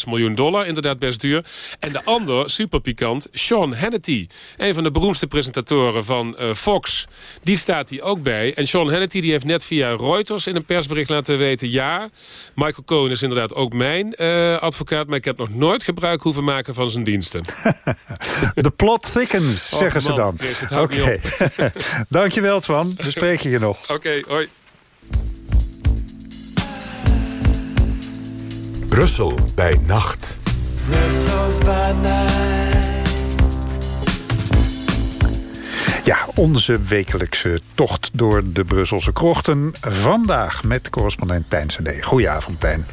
miljoen dollar, inderdaad best duur. En de ander, super pikant, Sean Hannity. Een van de beroemdste presentatoren van uh, Fox. Die staat hier ook bij. En Sean Hannity die heeft net via Reuters in een persbericht laten weten... ja, Michael Cohen is inderdaad ook mijn uh, advocaat... maar ik heb nog nooit gebruik hoeven maken van zijn diensten. *laughs* De plot thickens, oh, zeggen man, ze dan. Oké. Okay. *laughs* Dankjewel, Twan. *laughs* We spreken je nog. Oké, okay, hoi. Brussel bij nacht. Brussels by night. Ja, onze wekelijkse tocht door de Brusselse krochten. Vandaag met correspondent Tijn Sade. Goedenavond, Tijn.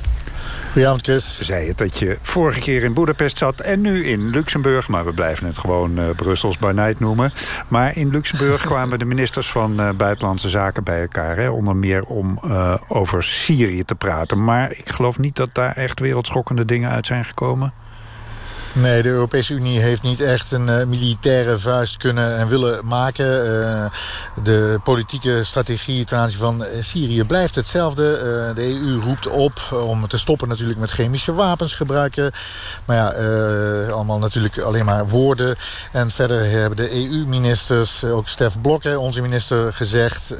Goedenavond, Chris. Zei het dat je vorige keer in Boedapest zat en nu in Luxemburg. Maar we blijven het gewoon uh, Brussels by night noemen. Maar in Luxemburg *laughs* kwamen de ministers van uh, Buitenlandse Zaken bij elkaar. Hè, onder meer om uh, over Syrië te praten. Maar ik geloof niet dat daar echt wereldschokkende dingen uit zijn gekomen. Nee, de Europese Unie heeft niet echt een uh, militaire vuist kunnen en willen maken. Uh, de politieke strategie ten aanzien van Syrië blijft hetzelfde. De EU roept op om te stoppen natuurlijk met chemische wapens gebruiken. Maar ja, allemaal natuurlijk alleen maar woorden. En verder hebben de EU-ministers, ook Stef Blok, onze minister, gezegd...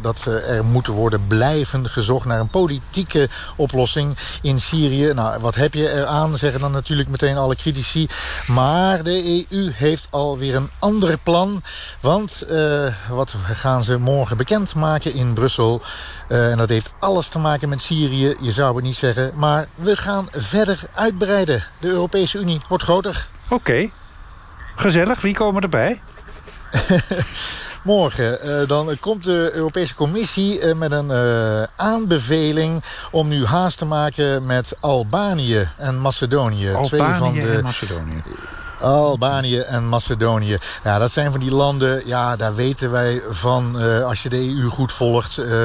dat er moet worden blijven gezocht naar een politieke oplossing in Syrië. Nou, wat heb je eraan, zeggen dan natuurlijk meteen alle alle critici. Maar de EU heeft alweer een ander plan. Want uh, wat gaan ze morgen bekendmaken in Brussel? Uh, en dat heeft alles te maken met Syrië, je zou het niet zeggen. Maar we gaan verder uitbreiden. De Europese Unie wordt groter. Oké. Gezellig. Wie komen erbij? *laughs* Morgen uh, dan komt de Europese Commissie uh, met een uh, aanbeveling... om nu haast te maken met Albanië en Macedonië. Albanië Twee van de, en Macedonië. Albanië en Macedonië. Nou, dat zijn van die landen, ja, daar weten wij van, uh, als je de EU goed volgt... Uh,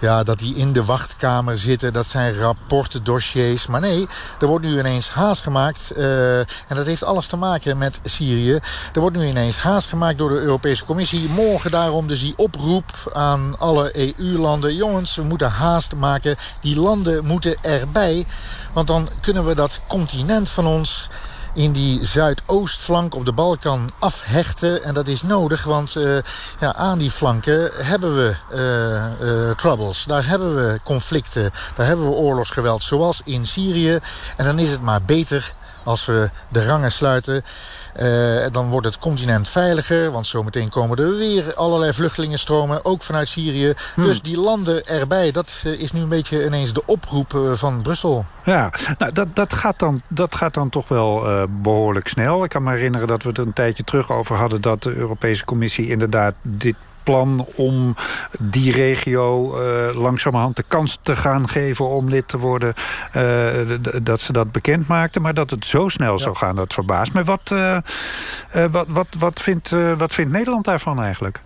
ja, dat die in de wachtkamer zitten. Dat zijn rapporten, dossiers. Maar nee, er wordt nu ineens haast gemaakt. Uh, en dat heeft alles te maken met Syrië. Er wordt nu ineens haast gemaakt door de Europese Commissie. Morgen daarom dus die oproep aan alle EU-landen. Jongens, we moeten haast maken. Die landen moeten erbij. Want dan kunnen we dat continent van ons in die zuidoostflank op de Balkan afhechten. En dat is nodig, want uh, ja, aan die flanken hebben we uh, uh, troubles. Daar hebben we conflicten, daar hebben we oorlogsgeweld, zoals in Syrië. En dan is het maar beter als we de rangen sluiten. Uh, dan wordt het continent veiliger, want zometeen komen er weer allerlei vluchtelingenstromen, ook vanuit Syrië. Hmm. Dus die landen erbij, dat uh, is nu een beetje ineens de oproep uh, van Brussel. Ja, nou, dat, dat, gaat dan, dat gaat dan toch wel behoorlijk snel. Ik kan me herinneren dat we het een tijdje terug over hadden... dat de Europese Commissie inderdaad dit plan om die regio uh, langzamerhand de kans te gaan geven om lid te worden. Uh, dat ze dat bekend maakten. Maar dat het zo snel ja. zou gaan, dat verbaast me. Wat, uh, wat, wat, wat, vindt, wat vindt Nederland daarvan eigenlijk?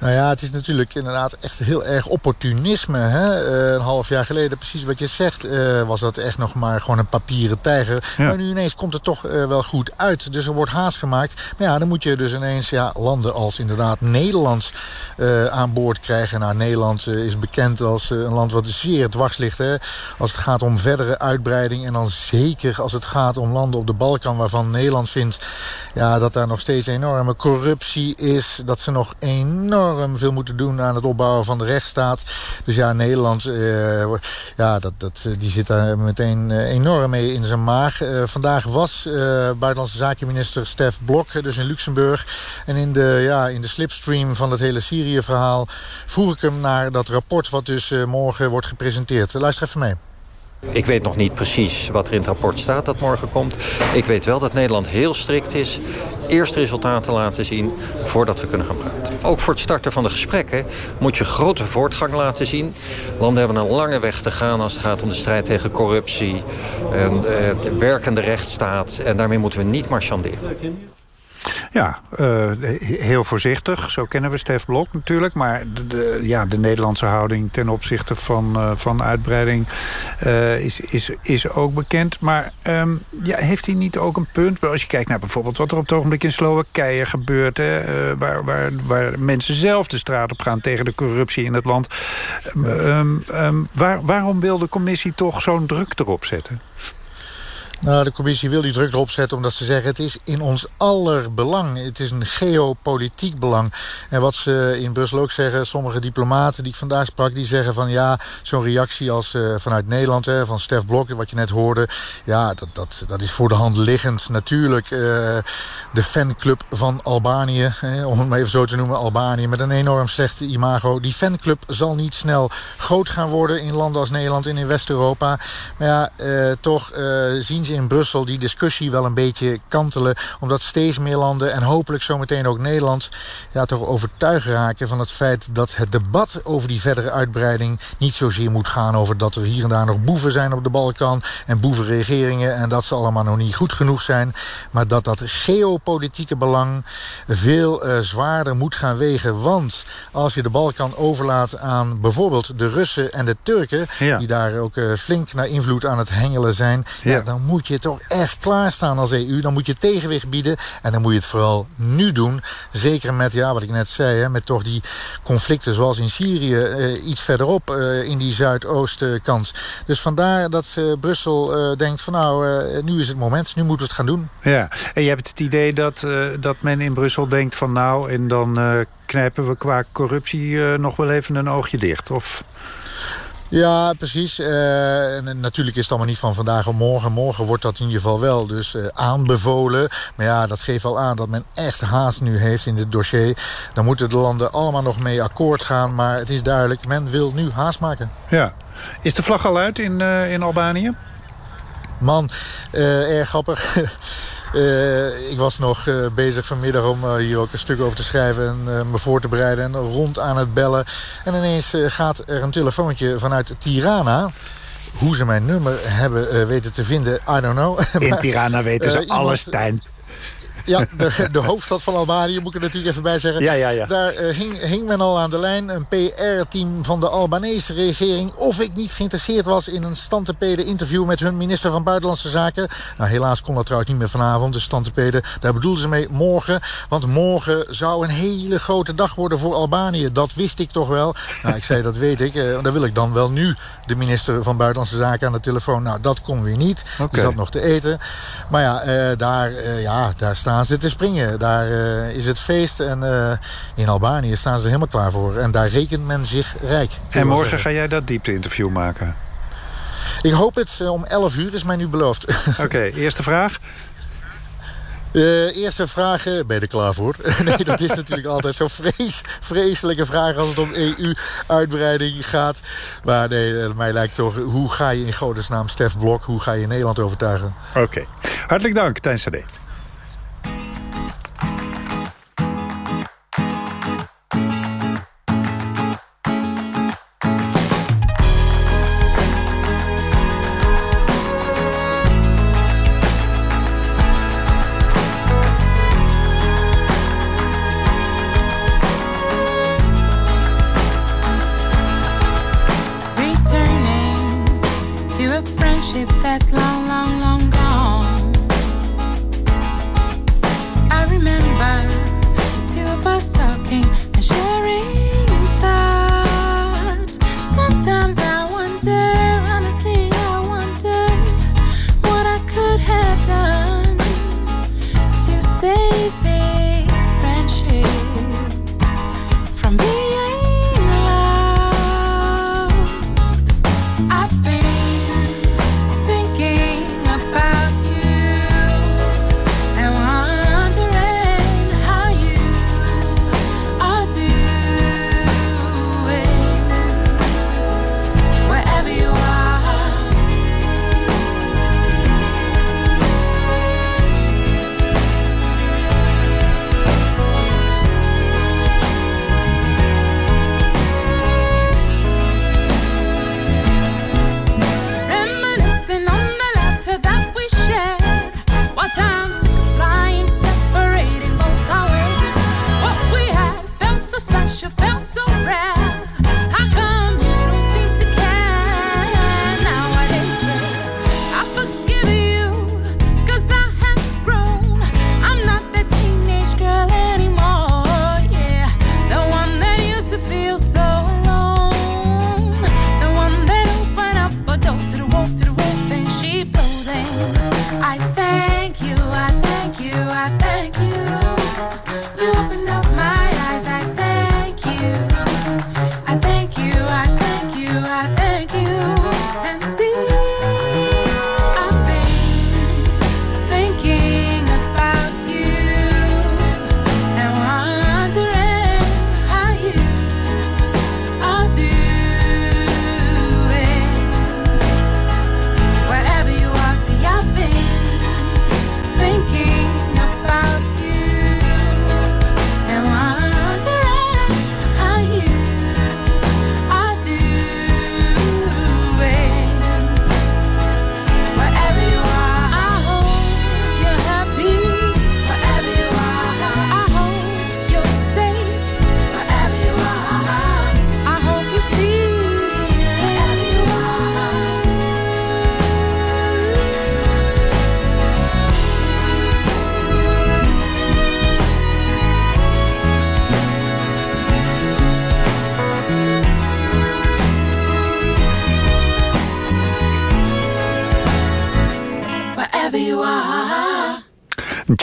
Nou ja, het is natuurlijk inderdaad echt heel erg opportunisme. Hè? Uh, een half jaar geleden, precies wat je zegt, uh, was dat echt nog maar gewoon een papieren tijger. Ja. Maar nu ineens komt het toch uh, wel goed uit. Dus er wordt haast gemaakt. Maar ja, dan moet je dus ineens ja, landen als inderdaad Nederland aan boord krijgen. Nou, Nederland is bekend als een land wat zeer dwars ligt. Hè? Als het gaat om verdere uitbreiding. En dan zeker als het gaat om landen op de Balkan waarvan Nederland vindt ja, dat daar nog steeds enorme corruptie is. Dat ze nog enorm veel moeten doen aan het opbouwen van de rechtsstaat. Dus ja, Nederland, uh, ja, dat, dat, die zit daar meteen uh, enorm mee in zijn maag. Vandaag was buitenlandse zakenminister Stef Blok, dus in Luxemburg. En in de, ja, in de slipstream van het hele Syrië-verhaal vroeg ik hem naar dat rapport wat dus morgen wordt gepresenteerd. Luister even mee. Ik weet nog niet precies wat er in het rapport staat dat morgen komt. Ik weet wel dat Nederland heel strikt is. Eerst resultaten laten zien voordat we kunnen gaan praten. Ook voor het starten van de gesprekken moet je grote voortgang laten zien. Landen hebben een lange weg te gaan als het gaat om de strijd tegen corruptie. En, de werkende rechtsstaat. En daarmee moeten we niet marchanderen. Ja, uh, heel voorzichtig. Zo kennen we Stef Blok natuurlijk. Maar de, de, ja, de Nederlandse houding ten opzichte van, uh, van uitbreiding uh, is, is, is ook bekend. Maar um, ja, heeft hij niet ook een punt? Als je kijkt naar bijvoorbeeld wat er op het ogenblik in Slowakije gebeurt... Hè, waar, waar, waar mensen zelf de straat op gaan tegen de corruptie in het land. Um, um, waar, waarom wil de commissie toch zo'n druk erop zetten? Nou, de commissie wil die druk erop zetten omdat ze zeggen... het is in ons aller belang. Het is een geopolitiek belang. En wat ze in Brussel ook zeggen... sommige diplomaten die ik vandaag sprak... die zeggen van ja, zo'n reactie als uh, vanuit Nederland... Hè, van Stef Blok, wat je net hoorde... ja, dat, dat, dat is voor de hand liggend. Natuurlijk uh, de fanclub van Albanië... Hè, om het maar even zo te noemen, Albanië... met een enorm slechte imago. Die fanclub zal niet snel groot gaan worden... in landen als Nederland en in West-Europa. Maar ja, uh, toch zien in Brussel die discussie wel een beetje kantelen. Omdat steeds meer landen en hopelijk zometeen ook Nederland... Ja, toch overtuigd raken van het feit dat het debat over die verdere uitbreiding... niet zozeer moet gaan over dat er hier en daar nog boeven zijn op de Balkan... en boevenregeringen en dat ze allemaal nog niet goed genoeg zijn. Maar dat dat geopolitieke belang veel uh, zwaarder moet gaan wegen. Want als je de Balkan overlaat aan bijvoorbeeld de Russen en de Turken... Ja. die daar ook uh, flink naar invloed aan het hengelen zijn... Ja. Ja, dan moet moet je toch echt klaarstaan als EU. Dan moet je tegenwicht bieden. En dan moet je het vooral nu doen. Zeker met, ja, wat ik net zei, hè, met toch die conflicten zoals in Syrië... Uh, iets verderop uh, in die zuidoostkant. Dus vandaar dat Brussel denkt van nou, nu is het moment. Nu moeten we het gaan doen. Ja, en je hebt het idee dat, dat men in Brussel denkt van nou... en dan knijpen we qua corruptie nog wel even een oogje dicht, of... Ja, precies. Uh, en natuurlijk is het allemaal niet van vandaag op morgen. Morgen wordt dat in ieder geval wel dus uh, aanbevolen. Maar ja, dat geeft al aan dat men echt haast nu heeft in dit dossier. Dan moeten de landen allemaal nog mee akkoord gaan. Maar het is duidelijk, men wil nu haast maken. Ja. Is de vlag al uit in, uh, in Albanië? Man, erg grappig. *laughs* Uh, ik was nog uh, bezig vanmiddag om uh, hier ook een stuk over te schrijven... en me voor te bereiden en rond aan het bellen. En ineens gaat er een telefoontje vanuit Tirana... Hoe ze mijn nummer hebben weten te vinden, I don't know. *laughs* In Tirana weten ze alles, Tijn. Ja, de, de, hoofdstad van Albanië, moet ik er natuurlijk even bij zeggen. Ja, ja, ja. Daar uh, hing, hing, men al aan de lijn, een PR-team van de Albanese regering... of ik niet geïnteresseerd was in een stantepede interview... met hun minister van Buitenlandse Zaken. Nou, helaas kon dat trouwens niet meer vanavond, de stantepede. Daar bedoelden ze mee morgen. Want morgen zou een hele grote dag worden voor Albanië. Dat wist ik toch wel. Nou, ik zei, dat weet ik. Uh, dan wil ik dan wel nu de minister van Buitenlandse Zaken aan de telefoon. Nou, dat kon weer niet. Okay. Die zat nog te eten. Maar ja, uh, daar, ja, daar staan te springen. Daar uh, is het feest en uh, in Albanië staan ze helemaal klaar voor. En daar rekent men zich rijk. En morgen ga jij dat diepte-interview maken? Ik hoop het. Uh, om 11 uur is mij nu beloofd. Oké, okay, *laughs* eerste vraag. Uh, eerste vraag, ben je er klaar voor? *laughs* nee, dat is natuurlijk altijd zo'n vrees, vreselijke vraag als het om EU-uitbreiding gaat. Maar nee, mij lijkt toch, hoe ga je in godesnaam Stef Blok... hoe ga je Nederland overtuigen? Oké. Okay. Hartelijk dank, Tijn Sade.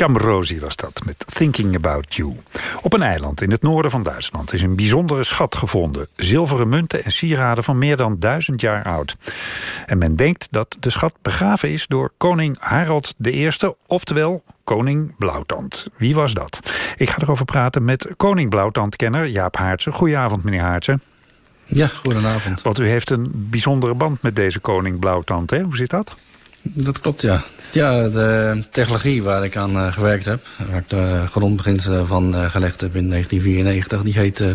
Chamrosi was dat, met Thinking About You. Op een eiland in het noorden van Duitsland is een bijzondere schat gevonden. Zilveren munten en sieraden van meer dan duizend jaar oud. En men denkt dat de schat begraven is door koning Harald I, oftewel koning Blauwtand. Wie was dat? Ik ga erover praten met koning Blauwtand-kenner Jaap Haartsen. Goedenavond, meneer Haartsen. Ja, goedenavond. Want u heeft een bijzondere band met deze koning Blauwtand, hè? Hoe zit dat? Dat klopt, ja. Ja, de technologie waar ik aan uh, gewerkt heb... waar ik de grondbeginselen van uh, gelegd heb in 1994... die heet, uh,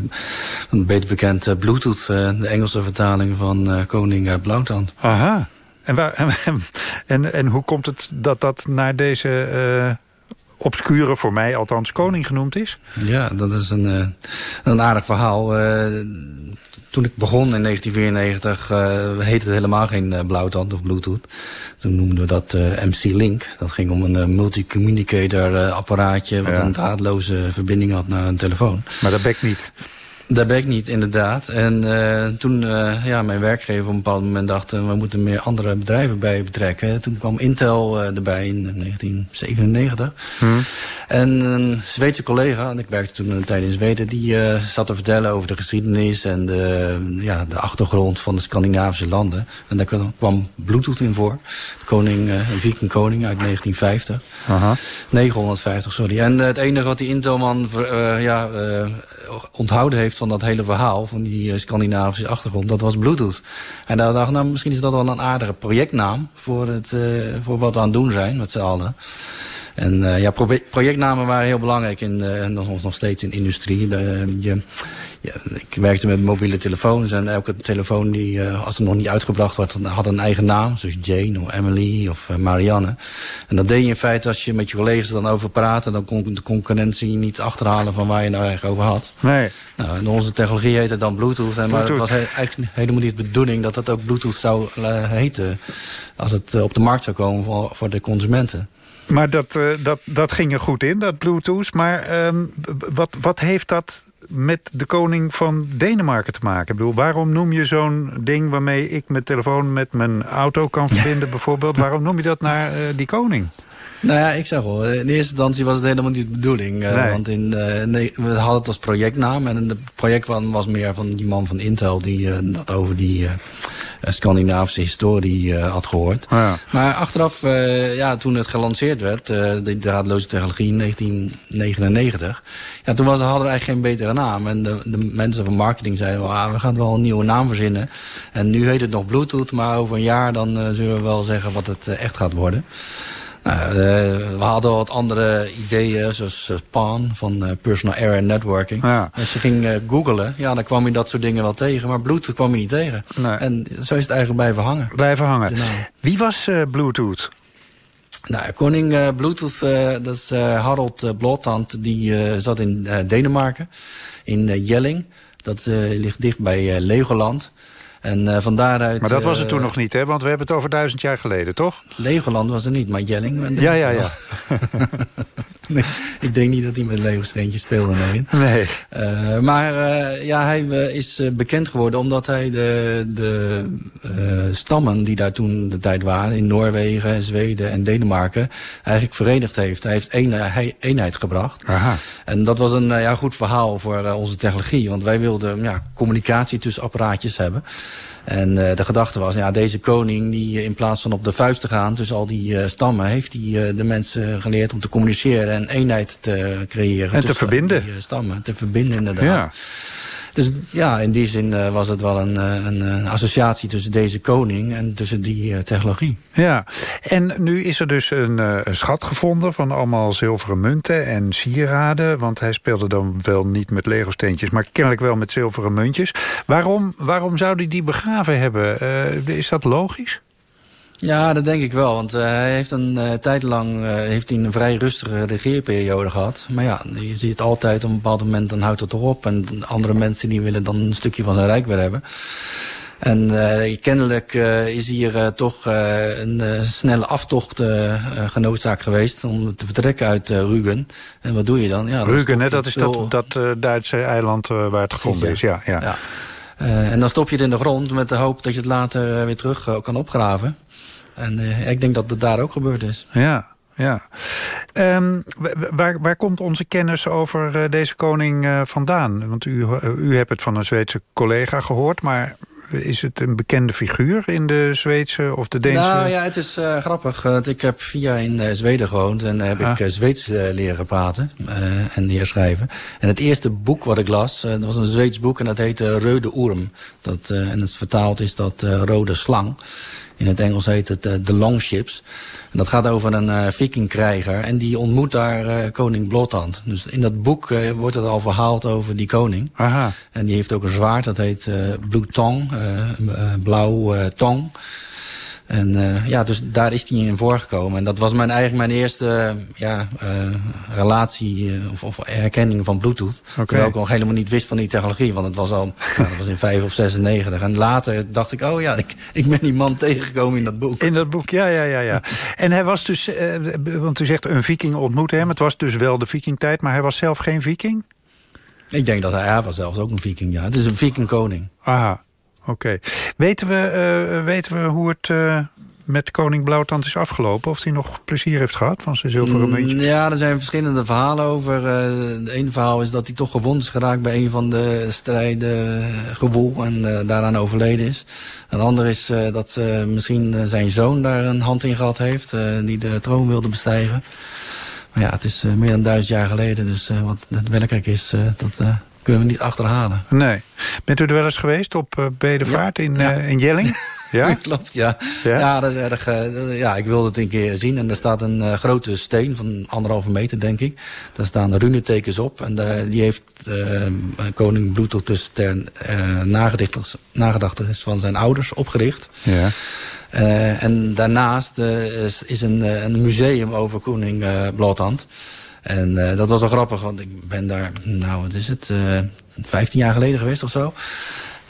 beter bekend, Bluetooth. de Engelse vertaling van koning Blauwtand. Aha. En, waar, *laughs* en, en, hoe komt het dat dat naar deze obscure, voor mij althans, koning genoemd is? Ja, dat is een, een aardig verhaal toen ik begon in 1994 uh, heette het helemaal geen uh, blauwtand of bluetooth. Toen noemden we dat uh, MC Link. Dat ging om een multicommunicator apparaatje... wat een draadloze verbinding had naar een telefoon. Maar dat bekt niet. Dat ben ik niet, inderdaad. En uh, toen uh, ja, mijn werkgever op een bepaald moment dacht... Uh, we moeten meer andere bedrijven bij betrekken. Toen kwam Intel erbij in 1997. Hmm. En een Zweedse collega, en ik werkte toen een tijd in Zweden... die zat te vertellen over de geschiedenis en de, ja, de achtergrond van de Scandinavische landen. En daar kwam Bluetooth in voor. Koning, een viking koning uit 1950. Aha. 950, sorry. En het enige wat die Intelman ja, onthouden heeft van dat hele verhaal... van die eh, Scandinavische achtergrond, dat was Bluetooth. En daar dacht ik, nou, misschien is dat wel een aardige projectnaam... voor, het, uh, voor wat we aan het doen zijn met z'n allen. En uh, ja, projectnamen waren heel belangrijk in, uh, nog, nog steeds in industrie. De, je, ja, ik werkte met mobiele telefoons en elke telefoon die, uh, als het nog niet uitgebracht werd, had een eigen naam. Zoals Jane of Emily of Marianne. En dat deed je in feite als je met je collega's dan over praatte. Dan kon de concurrentie niet achterhalen van waar je nou eigenlijk over had. Nee. Nou, en onze technologie heette dan Bluetooth. En, maar het was eigenlijk helemaal niet de bedoeling dat dat ook Bluetooth zou uh, heten. Als het op de markt zou komen voor, voor de consumenten. Maar dat, uh, dat, dat ging er goed in, dat Bluetooth. Maar um, wat, wat heeft dat met de koning van Denemarken te maken? Ik bedoel, waarom noem je zo'n ding waarmee ik mijn telefoon met mijn auto kan verbinden bijvoorbeeld? Waarom noem je dat naar uh, die koning? Nou ja, ik zeg wel, in eerste instantie was het helemaal niet de bedoeling. Uh, nee. Want in, uh, nee, we hadden het als projectnaam. En het project was meer van die man van Intel die uh, dat over die Scandinavische historie had gehoord. Ja. Maar achteraf, ja, toen het gelanceerd werd, de draadloze technologie in 1999... Ja, toen was, hadden we eigenlijk geen betere naam. En de, de mensen van marketing zeiden, ah, we gaan wel een nieuwe naam verzinnen. En nu heet het nog Bluetooth, maar over een jaar dan zullen we wel zeggen wat het echt gaat worden. Nou, uh, we hadden wat andere ideeën, zoals uh, PAN van uh, Personal Area Networking. Ja. Als je ging googlen, ja, dan kwam je dat soort dingen wel tegen. Maar Bluetooth kwam je niet tegen. Nee. En zo is het eigenlijk blijven hangen. Blijven hangen. Wie was Bluetooth? Nou, koning Bluetooth, dat is Harold Blåtand. Die zat in Denemarken, in Jelling. Dat ligt dicht bij Legoland. En uh, van daaruit... Maar dat was het uh, toen nog niet, hè? Want we hebben het over duizend jaar geleden, toch? Legoland was er niet, maar Jelling... Ja, ja, ja. *laughs* *laughs* *laughs* nee, ik denk niet dat hij met Lego-steentjes speelde, nee. nee. Uh, maar ja, hij is bekend geworden omdat hij de, de stammen die daar toen de tijd waren... in Noorwegen, Zweden en Denemarken eigenlijk verenigd heeft. Hij heeft een, hij, eenheid gebracht. Aha. En dat was een ja, goed verhaal voor onze technologie. Want wij wilden ja, communicatie tussen apparaatjes hebben... En uh, de gedachte was, ja, deze koning die in plaats van op de vuist te gaan tussen al die uh, stammen, heeft hij uh, de mensen geleerd om te communiceren en eenheid te creëren. En te verbinden. Die stammen, te verbinden inderdaad. Ja. Dus ja, in die zin uh, was het wel een, een, een, associatie tussen deze koning en tussen die uh, technologie. Ja, en nu is er dus een, een, schat gevonden van allemaal zilveren munten en sieraden. Want hij speelde dan wel niet met Lego-steentjes, maar kennelijk wel met zilveren muntjes. Waarom, waarom zou hij die begraven hebben? is dat logisch? Ja, dat denk ik wel. Want uh, hij heeft een uh, tijd lang uh, heeft hij een vrij rustige regeerperiode gehad. Maar ja, je ziet altijd op een bepaald moment, dan houdt het erop. En andere mensen die willen dan een stukje van zijn rijk weer hebben. En kennelijk is hier toch een snelle aftocht genoodzaakt geweest... om te vertrekken uit Rügen. En wat doe je dan? Ja, Rügen, hè, dat is dat, dat Duitse eiland waar het gevonden is. Ja, ja. ja. en dan stop je het in de grond met de hoop dat je het later weer terug kan opgraven. En uh, ik denk dat het daar ook gebeurd is. Ja, ja. Ehm, waar, waar komt onze kennis over eh, deze koning uh, vandaan? Want u, u hebt het van een Zweedse collega gehoord... maar is het een bekende figuur in de Zweedse of de Deense? Nou ja, het is uh, grappig. Want ik heb vier jaar in uh, Zweden gewoond en heb ah. ik uh, Zweeds leren praten en leren schrijven. En het eerste boek wat ik las, dat was een Zweeds boek en dat heette Reude Oerm. Dat, en het vertaald is dat Rode Slang. In het Engels heet het uh, The Longships. En dat gaat over een uh, vikingkrijger. En die ontmoet daar uh, koning Blothand. Dus in dat boek wordt het al verhaald over die koning. Aha. En die heeft ook een zwaard, dat heet Blue Tong. blauw tong. En uh, ja, dus daar is hij in voorgekomen. En dat was mijn, eigenlijk mijn eerste ja, uh, relatie of, of, herkenning van Bluetooth. Okay. Terwijl ik nog helemaal niet wist van die technologie. Want het was al *laughs* nou, dat was in 5 of 96. En later dacht ik, oh ja, ik, ik ben die man tegengekomen in dat boek. In dat boek, ja, ja, ja. ja. *laughs* en hij was dus, want u zegt een viking ontmoette hem. Het was dus wel de vikingtijd, maar hij was zelf geen viking? Ik denk dat hij, hij was zelfs ook een viking, ja. Het is een vikingkoning. Aha. Oké. Weten, we, uh, weten we hoe het uh, met koning Blauwtand is afgelopen? Of hij nog plezier heeft gehad van zijn zilveren mm, muntje? Ja, er zijn verschillende verhalen over. Uh, het ene verhaal is dat hij toch gewond is geraakt bij een van de strijden gewoel en daaraan overleden is. Een ander is dat misschien zijn zoon daar een hand in gehad heeft, die de troon wilde bestijgen. Maar ja, het is meer dan duizend jaar geleden, dus wat het werkelijk is, dat kunnen we niet achterhalen. Nee. Bent u er wel eens geweest op uh, Bedevaart in, ja. Uh, in Jelling? *laughs* Ja? Klopt, ja. ja. Ja? dat is erg, uh, ja, ik wilde het een keer zien. En er staat een uh, grote steen van anderhalve meter, denk ik. Daar staan runetekens op. En uh, die heeft koning Bloedel dus ter nagedachtenis van zijn ouders opgericht. Ja. en daarnaast is, is een, een museum over koning Bloodhand. En uh, dat was wel grappig, want ik ben daar, nou wat is het, uh, 15 jaar geleden geweest of zo.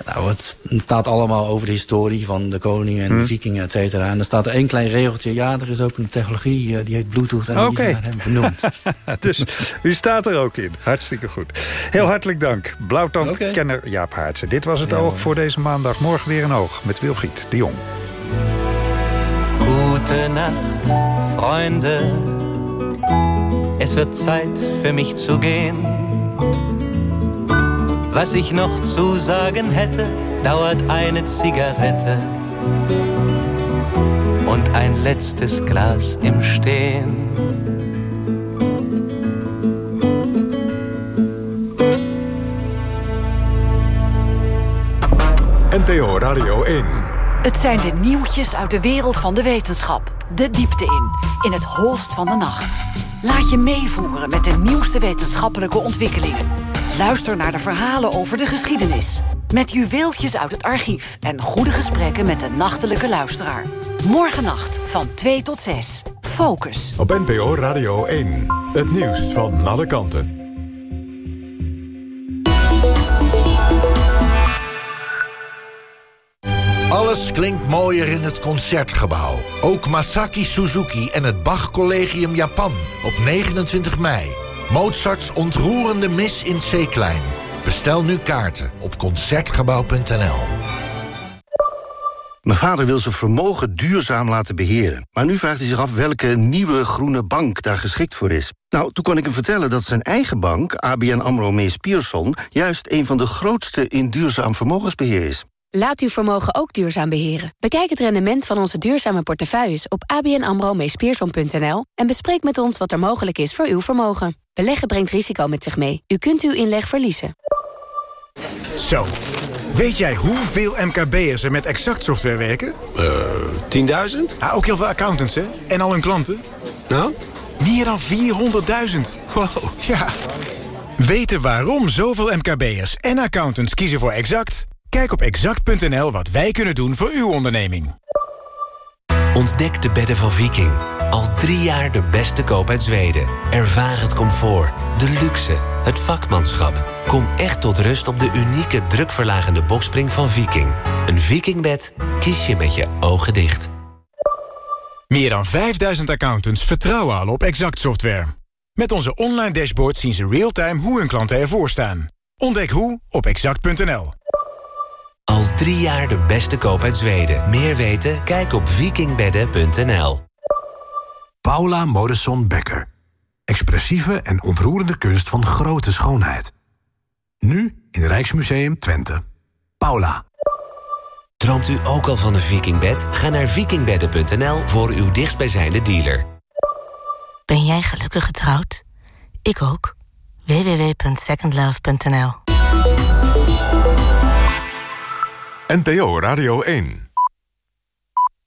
Nou, het, het, staat allemaal over de historie van de koningen en de hm. vikingen, et cetera. En er staat er één klein regeltje. Ja, er is ook een technologie, uh, die heet Bluetooth en okay. die is naar hem vernoemd. *laughs* dus u staat er ook in. Hartstikke goed. Heel hartelijk dank. Blauwtand-kenner okay. Jaap Haartsen. Dit was het ja, oog voor deze maandag. Morgen weer een oog met Wilfried de Jong. Gute Nacht, Freunde. Es wird Zeit für mich zu gehen. Was ich noch zu sagen hätte, dauert eine Zigarette und ein letztes Glas im Stehen. NTO Radio 1. Het zijn de nieuwtjes uit de wereld van de wetenschap. De diepte in, in het holst van de nacht. Laat je meevoeren met de nieuwste wetenschappelijke ontwikkelingen. Luister naar de verhalen over de geschiedenis. Met juweeltjes uit het archief en goede gesprekken met de nachtelijke luisteraar. Morgennacht van 2 tot 6. Focus. Op NPO Radio 1. Het nieuws van alle kanten. Alles klinkt mooier in het Concertgebouw. Ook Masaki Suzuki en het Bach Collegium Japan op 29 mei. Mozarts ontroerende mis in C-klein. Bestel nu kaarten op Concertgebouw.nl. Mijn vader wil zijn vermogen duurzaam laten beheren. Maar nu vraagt hij zich af welke nieuwe groene bank daar geschikt voor is. Nou, toen kon ik hem vertellen dat zijn eigen bank, ABN AMRO Mees Pierson... juist een van de grootste in duurzaam vermogensbeheer is. Laat uw vermogen ook duurzaam beheren. Bekijk het rendement van onze duurzame portefeuilles op abnamro en bespreek met ons wat er mogelijk is voor uw vermogen. Beleggen brengt risico met zich mee. U kunt uw inleg verliezen. Zo. Weet jij hoeveel MKB'ers er met Exact software werken? Eh, uh, 10.000? Ja, ook heel veel accountants, hè? En al hun klanten. Nou? Meer dan 400.000. Wow. Ja. Weten waarom zoveel MKB'ers en accountants kiezen voor Exact? Kijk op exact.nl wat wij kunnen doen voor uw onderneming. Ontdek de bedden van Viking. Al drie jaar de beste koop uit Zweden. Ervaar het comfort, de luxe, het vakmanschap. Kom echt tot rust op de unieke drukverlagende bokspring van Viking. Een Vikingbed kies je met je ogen dicht. Meer dan 5000 accountants vertrouwen al op Exact Software. Met onze online dashboard zien ze real-time hoe hun klanten ervoor staan. Ontdek hoe op exact.nl. Al drie jaar de beste koop uit Zweden. Meer weten? Kijk op vikingbedden.nl. Paula Modesson Becker. Expressieve en ontroerende kunst van grote schoonheid. Nu in Rijksmuseum Twente. Paula. Droomt u ook al van een vikingbed? Ga naar vikingbedden.nl voor uw dichtstbijzijnde dealer. Ben jij gelukkig getrouwd? Ik ook. www.secondlove.nl NPO Radio 1